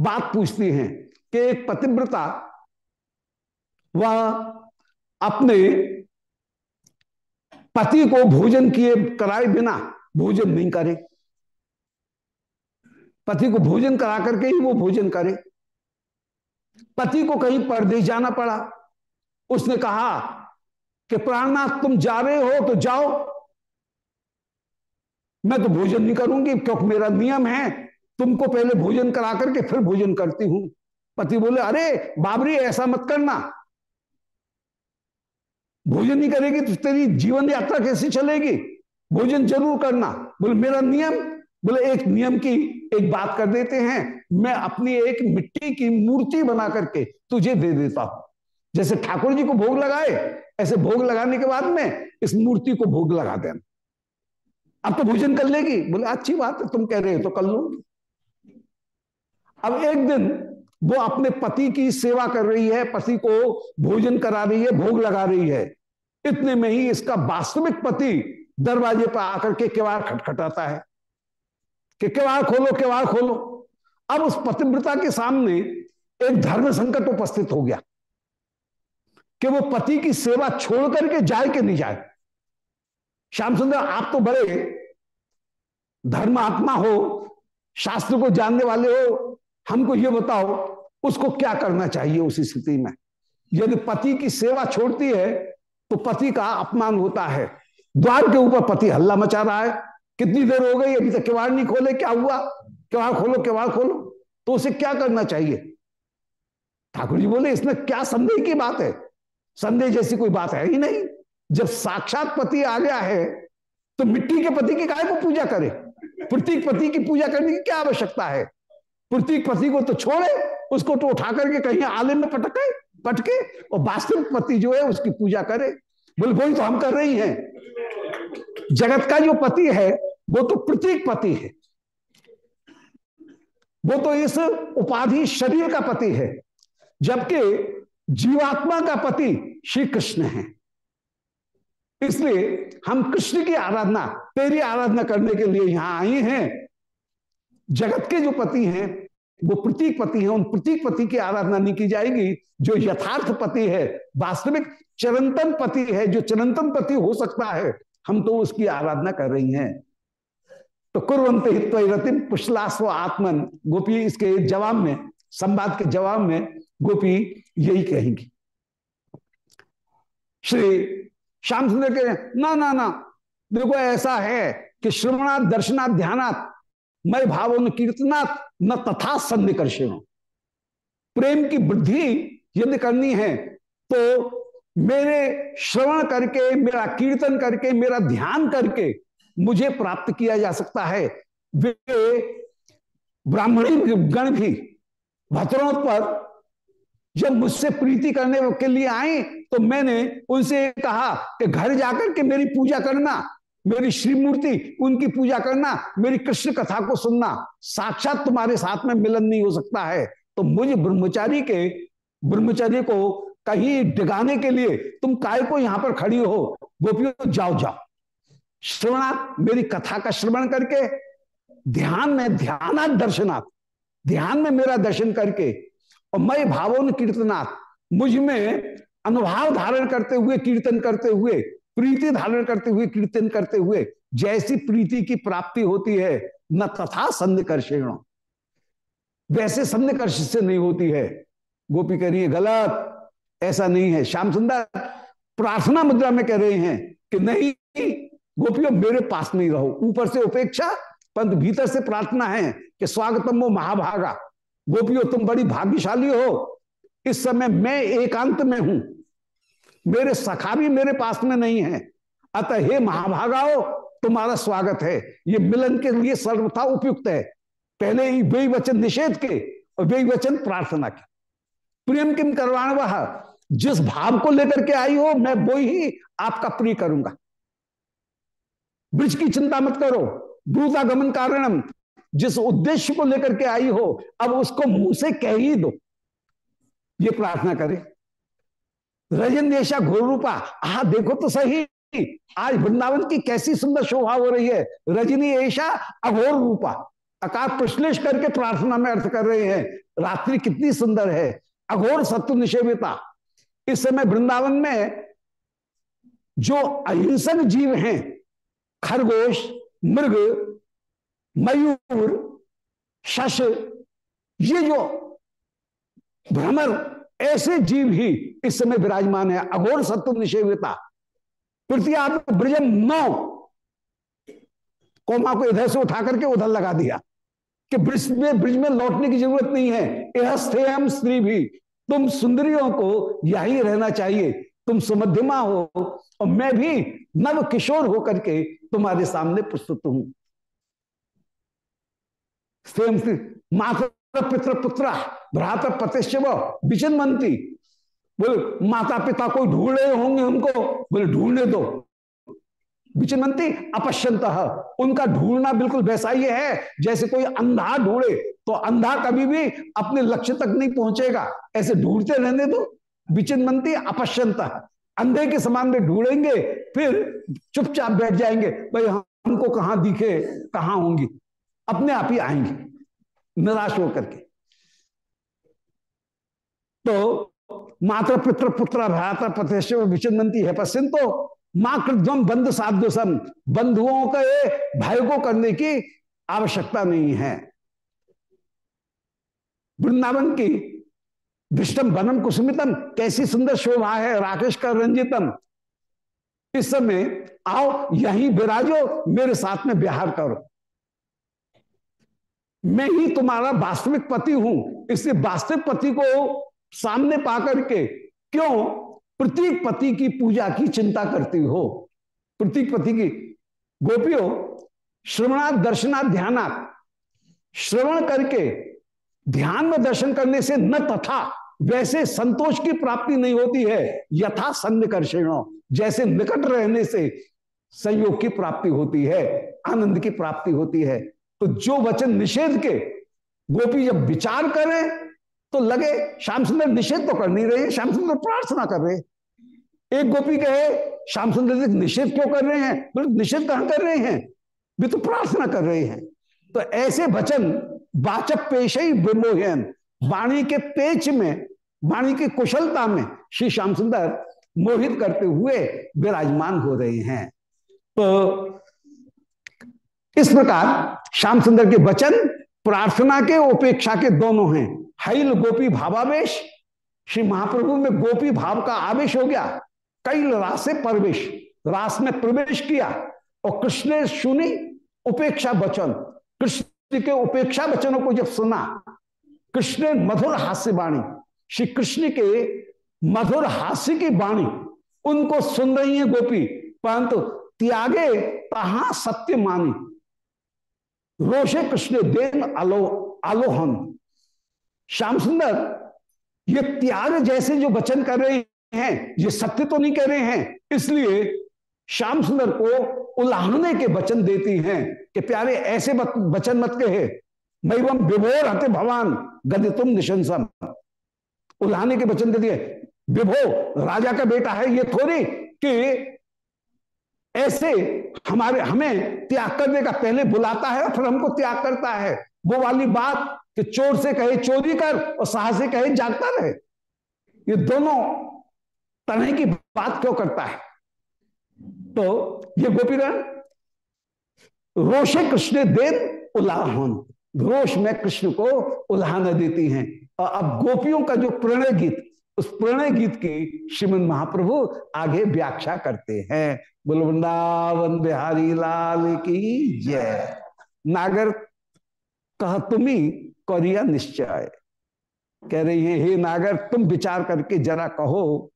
बात पूछती हैं कि एक पतिव्रता वह अपने पति को भोजन किए, कराए बिना भोजन नहीं करे। पति को भोजन करा करके ही वो भोजन करे। पति को कहीं परदेश जाना पड़ा। उसने कहा कि प्राणनाथ, तुम जा रहे हो तो जाओ। मैं तो भोजन नहीं करूँगी क्योंकि मेरा नियम है। तुमको पहले भोजन करा करके फिर भोजन करती हूँ। पति बोले, अरे बाबरी, ऐसा मत करना। भोजन नहीं करेगी तो तेरी जीवन यात्रा कैसे चलेगी? भोजन ज़रूर करना। बोले, मेरा नियम? बोले, एक नियम की एक बात कर देते हैं। मैं अपनी एक मिट्टी की मूर्ति बना करके तुझे दे देता हूँ। जैसे ठाकुर जी को भोग लगाए, ऐसे भोग लगाने के बाद में इस मूर्ति को भोग लगा देना। अब तो भोजन कर लेगी। बोले, अच्छी बात है, तुम कह रहे हो तो कर लूँगी। अब एक दिन वो अपने पति की सेवा कर रही है, पति को भोजन करा रही है, भोग लगा रही है। इतने में ही इसका वास्तविक पति दरवाजे पर आकर के किवाड़ खटखटाता है। कि किवाड़ खोलो किवाड़ खोलो। अब उस पतिव्रता के सामने एक धर्म संकट उपस्थित हो गया कि वो पति की सेवा छोड़ करके जाए कि नहीं जाए। श्याम सुंदर, आप तो बड़े धर्मात्मा हो, शास्त्र को जानने वाले हो हमको ये बताओ, उसको क्या करना चाहिए उस स्थिति में? यदि पति की सेवा छोड़ती है तो पति का अपमान होता है। द्वार के ऊपर पति हल्ला मचा रहा है। कितनी देर हो गई, अभी तक किवाड़ नहीं खोले, क्या हुआ? किवाड़ खोलो किवाड़ खोलो। तो उसे क्या करना चाहिए? ठाकुर जी बोले, इसमें क्या संदेह की बात है? संदेह जैसी कोई बात है ही नहीं। जब साक्षात पति आ गया है तो मिट्टी के पति की गाय को पूजा करे? प्रतीक पति की पूजा करने की क्या आवश्यकता है? प्रतीक पति को तो छोड़े, उसको तो उठा करके कहीं आले में पटके पटके और वास्तविक पति जो है उसकी पूजा करे। बोले वही तो हम कर रही हैं। जगत का जो पति है, वो तो प्रतीक पति है। वो तो इस उपाधि शरीर का पति है, जबकि जीवात्मा का पति श्री कृष्ण है। इसलिए हम कृष्ण की आराधना, तेरी आराधना करने के लिए यहाँ आई हैं। जगत के जो पति हैं वो प्रतीक पति है, उन प्रतीक पति की आराधना नहीं की जाएगी, जो यथार्थ पति है, वास्तविक चिरंतन पति है, जो चिरंतन पति हो सकता है, हम तो उसकी आराधना कर रही हैं। तो कुरंत हित्वरतिम पुष्लास्व आत्मन। गोपी इसके जवाब में, संवाद के जवाब में, गोपी यही कहेंगी। श्री श्याम सुंदर के, ना ना ना, देखो ऐसा है कि श्रवणात्, दर्शनात्, ध्यानात् मैं भाव कीर्तनात् न तथा सन्निकर्षण। प्रेम की वृद्धि यदि करनी है तो मेरे श्रवण करके, मेरा कीर्तन करके, मेरा ध्यान करके मुझे प्राप्त किया जा सकता है। वे ब्राह्मणी गण भी भतरों पर जब मुझसे प्रीति करने के लिए आए तो मैंने उनसे कहा कि घर जाकर के मेरी पूजा करना। मेरी श्री मूर्ति उनकी पूजा करना, मेरी कृष्ण कथा को सुनना, साक्षात तुम्हारे साथ में मिलन नहीं हो सकता है। तो मुझे ब्रह्मचारी के ब्रह्मचारी को कहीं डिगाने के लिए तुम काय को यहाँ पर खड़ी हो? गोपियों, जाओ जाओ। श्रवणात् मेरी कथा का श्रवण करके, ध्यान में ध्यानात् दर्शनाथ ध्यान में मेरा दर्शन करके, और मैं भावों कीर्तनाथ मुझमें अनुभाव धारण करते हुए, कीर्तन करते हुए प्रीति धारण करते हुए, कीर्तन करते हुए, जैसी प्रीति की प्राप्ति होती है, न तथा संधिकर्षण वैसे संधिकर्ष से नहीं होती है। गोपी कह रही है, गलत, ऐसा नहीं है। श्याम सुंदर, प्रार्थना मुद्रा में कह रहे हैं कि नहीं, गोपियों, मेरे पास नहीं रहो। ऊपर से उपेक्षा पंत भीतर से प्रार्थना है कि स्वागतम वो महाभागा। गोपियों, तुम बड़ी भाग्यशाली हो। इस समय मैं एकांत में हूँ। मेरे सखा भी मेरे पास में नहीं है। अतः हे महाभागाओ, तुम्हारा स्वागत है। ये मिलन के लिए सर्वथा उपयुक्त है। पहले ही वे वचन निषेध के और वे वचन प्रार्थना के। प्रियम किम करवाण वह जिस भाव को लेकर के आई हो, मैं वो ही आपका प्रिय करूँगा। ब्रिज की चिंता मत करो। गमन कारणम, जिस उद्देश्य को लेकर के आई हो, अब उसको मुँह से कह ही दो। ये प्रार्थना करे। रजन देशा घोर रूपा आ देखो तो सही। आज वृंदावन की कैसी सुंदर शोभा हो रही है। रजनी ऐशा अघोर रूपा अकार प्रश्लेष करके प्रार्थना में अर्थ कर रहे हैं। रात्रि कितनी सुंदर है। अघोर सत्य निषेविता। इस समय वृंदावन में जो अहिंसक जीव हैं, खरगोश, मृग, मयूर, शश, ये जो भ्रमर ऐसे जीव ही इस समय विराजमान है। अघोर सत्व निषेवता। पृथ्वी ब्रजम नौ कोमा को इधर से उठा करके उधर लगा दिया कि ब्रिज में ब्रिज में लौटने की ज़रूरत नहीं है। यह हम स्त्री भी। तुम सुंदरियों को यही रहना चाहिए। तुम सुमध्यमा हो और मैं भी नव किशोर होकर के तुम्हारे सामने प्रस्तुत हूँ। माता पितृ पुत्र भ्रात प्रतिश्चव विचिन्वंती बोले माता पिता कोई ढूंढ रहे होंगे हमको? बोले, ढूँढने दो। विचिन्वंती अपश्यंत उनका ढूंढना बिल्कुल वैसा ही है, जैसे कोई अंधा ढूंढे तो अंधा कभी भी अपने लक्ष्य तक नहीं पहुंचेगा। ऐसे ढूंढते रहने दो। विचिन्वंती अपश्यंत अंधे के समान में ढूंढेंगे, फिर चुपचाप बैठ जाएँगे, भाई, हमको कहाँ दिखे, कहाँ होंगी? अपने आप ही आएँगे। निराश होकर के। तो मात्र पित्र पुत्र भ्राता प्रतिष्ठ विचिन्नती है पश्चिम तो माँ कृतम बंध साधुसम बंधुओं के भय को करने की आवश्यकता नहीं है। वृंदावन की दृष्टम बनम कुसुमितम, कैसी सुंदर शोभा है, राकेश का रंजितम। इस समय आओ, यहीं विराजो, मेरे साथ में बिहार करो। मैं ही तुम्हारा वास्तविक पति हूँ। इसलिए वास्तविक पति को सामने पाकर के क्यों प्रतीक पति की पूजा की चिंता करती हो? प्रतीक पति की, गोपियों, श्रवणात्, दर्शनात्, ध्यानात्, श्रवण करके ध्यान में दर्शन करने से न तथा वैसे संतोष की प्राप्ति नहीं होती है। यथा सन्निकर्षणों, जैसे निकट रहने से संयोग की प्राप्ति होती है, आनंद की प्राप्ति होती है। तो जो वचन निषेध के गोपी जब विचार करें तो लगे श्याम सुंदर निषेध तो कर नहीं रहे, श्याम सुंदर प्रार्थना कर रहे एक गोपी कहे, श्याम सुंदर निषेध क्यों कर रहे हैं? बोले, निषेध कहाँ कर रहे हैं? वे तो प्रार्थना कर रहे हैं। तो ऐसे वचन वाचक पेश ही विमोहन वाणी के पेच में, वाणी की कुशलता में श्री श्याम सुंदर मोहित करते हुए विराजमान हो रहे हैं। तो इस प्रकार श्याम सुंदर के वचन, प्रार्थना के उपेक्षा के दोनों हैं। हईल गोपी भावावेश, श्री महाप्रभु में गोपी भाव का आवेश हो गया। कई रास प्रवेश, रास में प्रवेश किया और कृष्ण ने सुनी उपेक्षा वचन। कृष्ण के उपेक्षा वचनों को जब सुना, कृष्ण मधुर हास्य वाणी श्री कृष्ण के मधुर हास्य की वाणी उनको सुन रही है गोपी, परंतु त्यागे तहा सत्य मानी। रोषे कृष्ण देन आलो आलोहन श्याम सुंदर, ये त्याग जैसे जो वचन कर रहे हैं, ये सत्य तो नहीं कह रहे हैं। इसलिए श्याम सुंदर को उलाहने के वचन देती हैं कि प्यारे, ऐसे वचन मत कहे। मैं विभोर हते भगवान गद तुम निशंसम। उलाहने के वचन दे दिए, विभो, राजा का बेटा है ये थोड़ी कि ऐसे हमारे, हमें त्याग करने का पहले बुलाता है और फिर हमको त्याग करता है। वो वाली बात कि चोर से कहे चोरी कर और साहस से कहे जागता रहे। ये दोनों तरह की बात क्यों करता है? तो ये गोपीगण रोषे कृष्ण देन उलाहन। रोष में कृष्ण को उल्हाना देती हैं। और अब गोपियों का जो प्रणय गीत उस प्रणय गीत की श्रीमद महाप्रभु आगे व्याख्या करते हैं। बोल, वृंदावन बिहारी लाल की जय। नागर, कह तुम्ही करिया निश्चय। कह रही है हे नागर, तुम विचार करके जरा कहो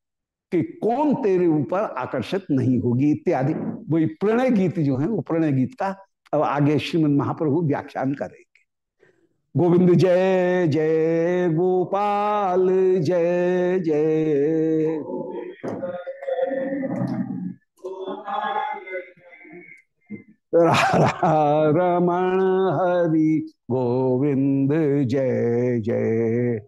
कि कौन तेरे ऊपर आकर्षित नहीं होगी? इत्यादि। वही प्रणय गीत जो है, वो प्रणय गीत का अब आगे श्रीमद महाप्रभु व्याख्यान करेंगे गोविंद जय जय गोपाल, जय जय। रमण हरि गोविंद जय जय।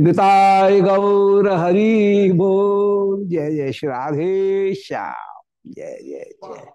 निताय गौर हरि बोल। जय जय श्री श्याम। जय जय जय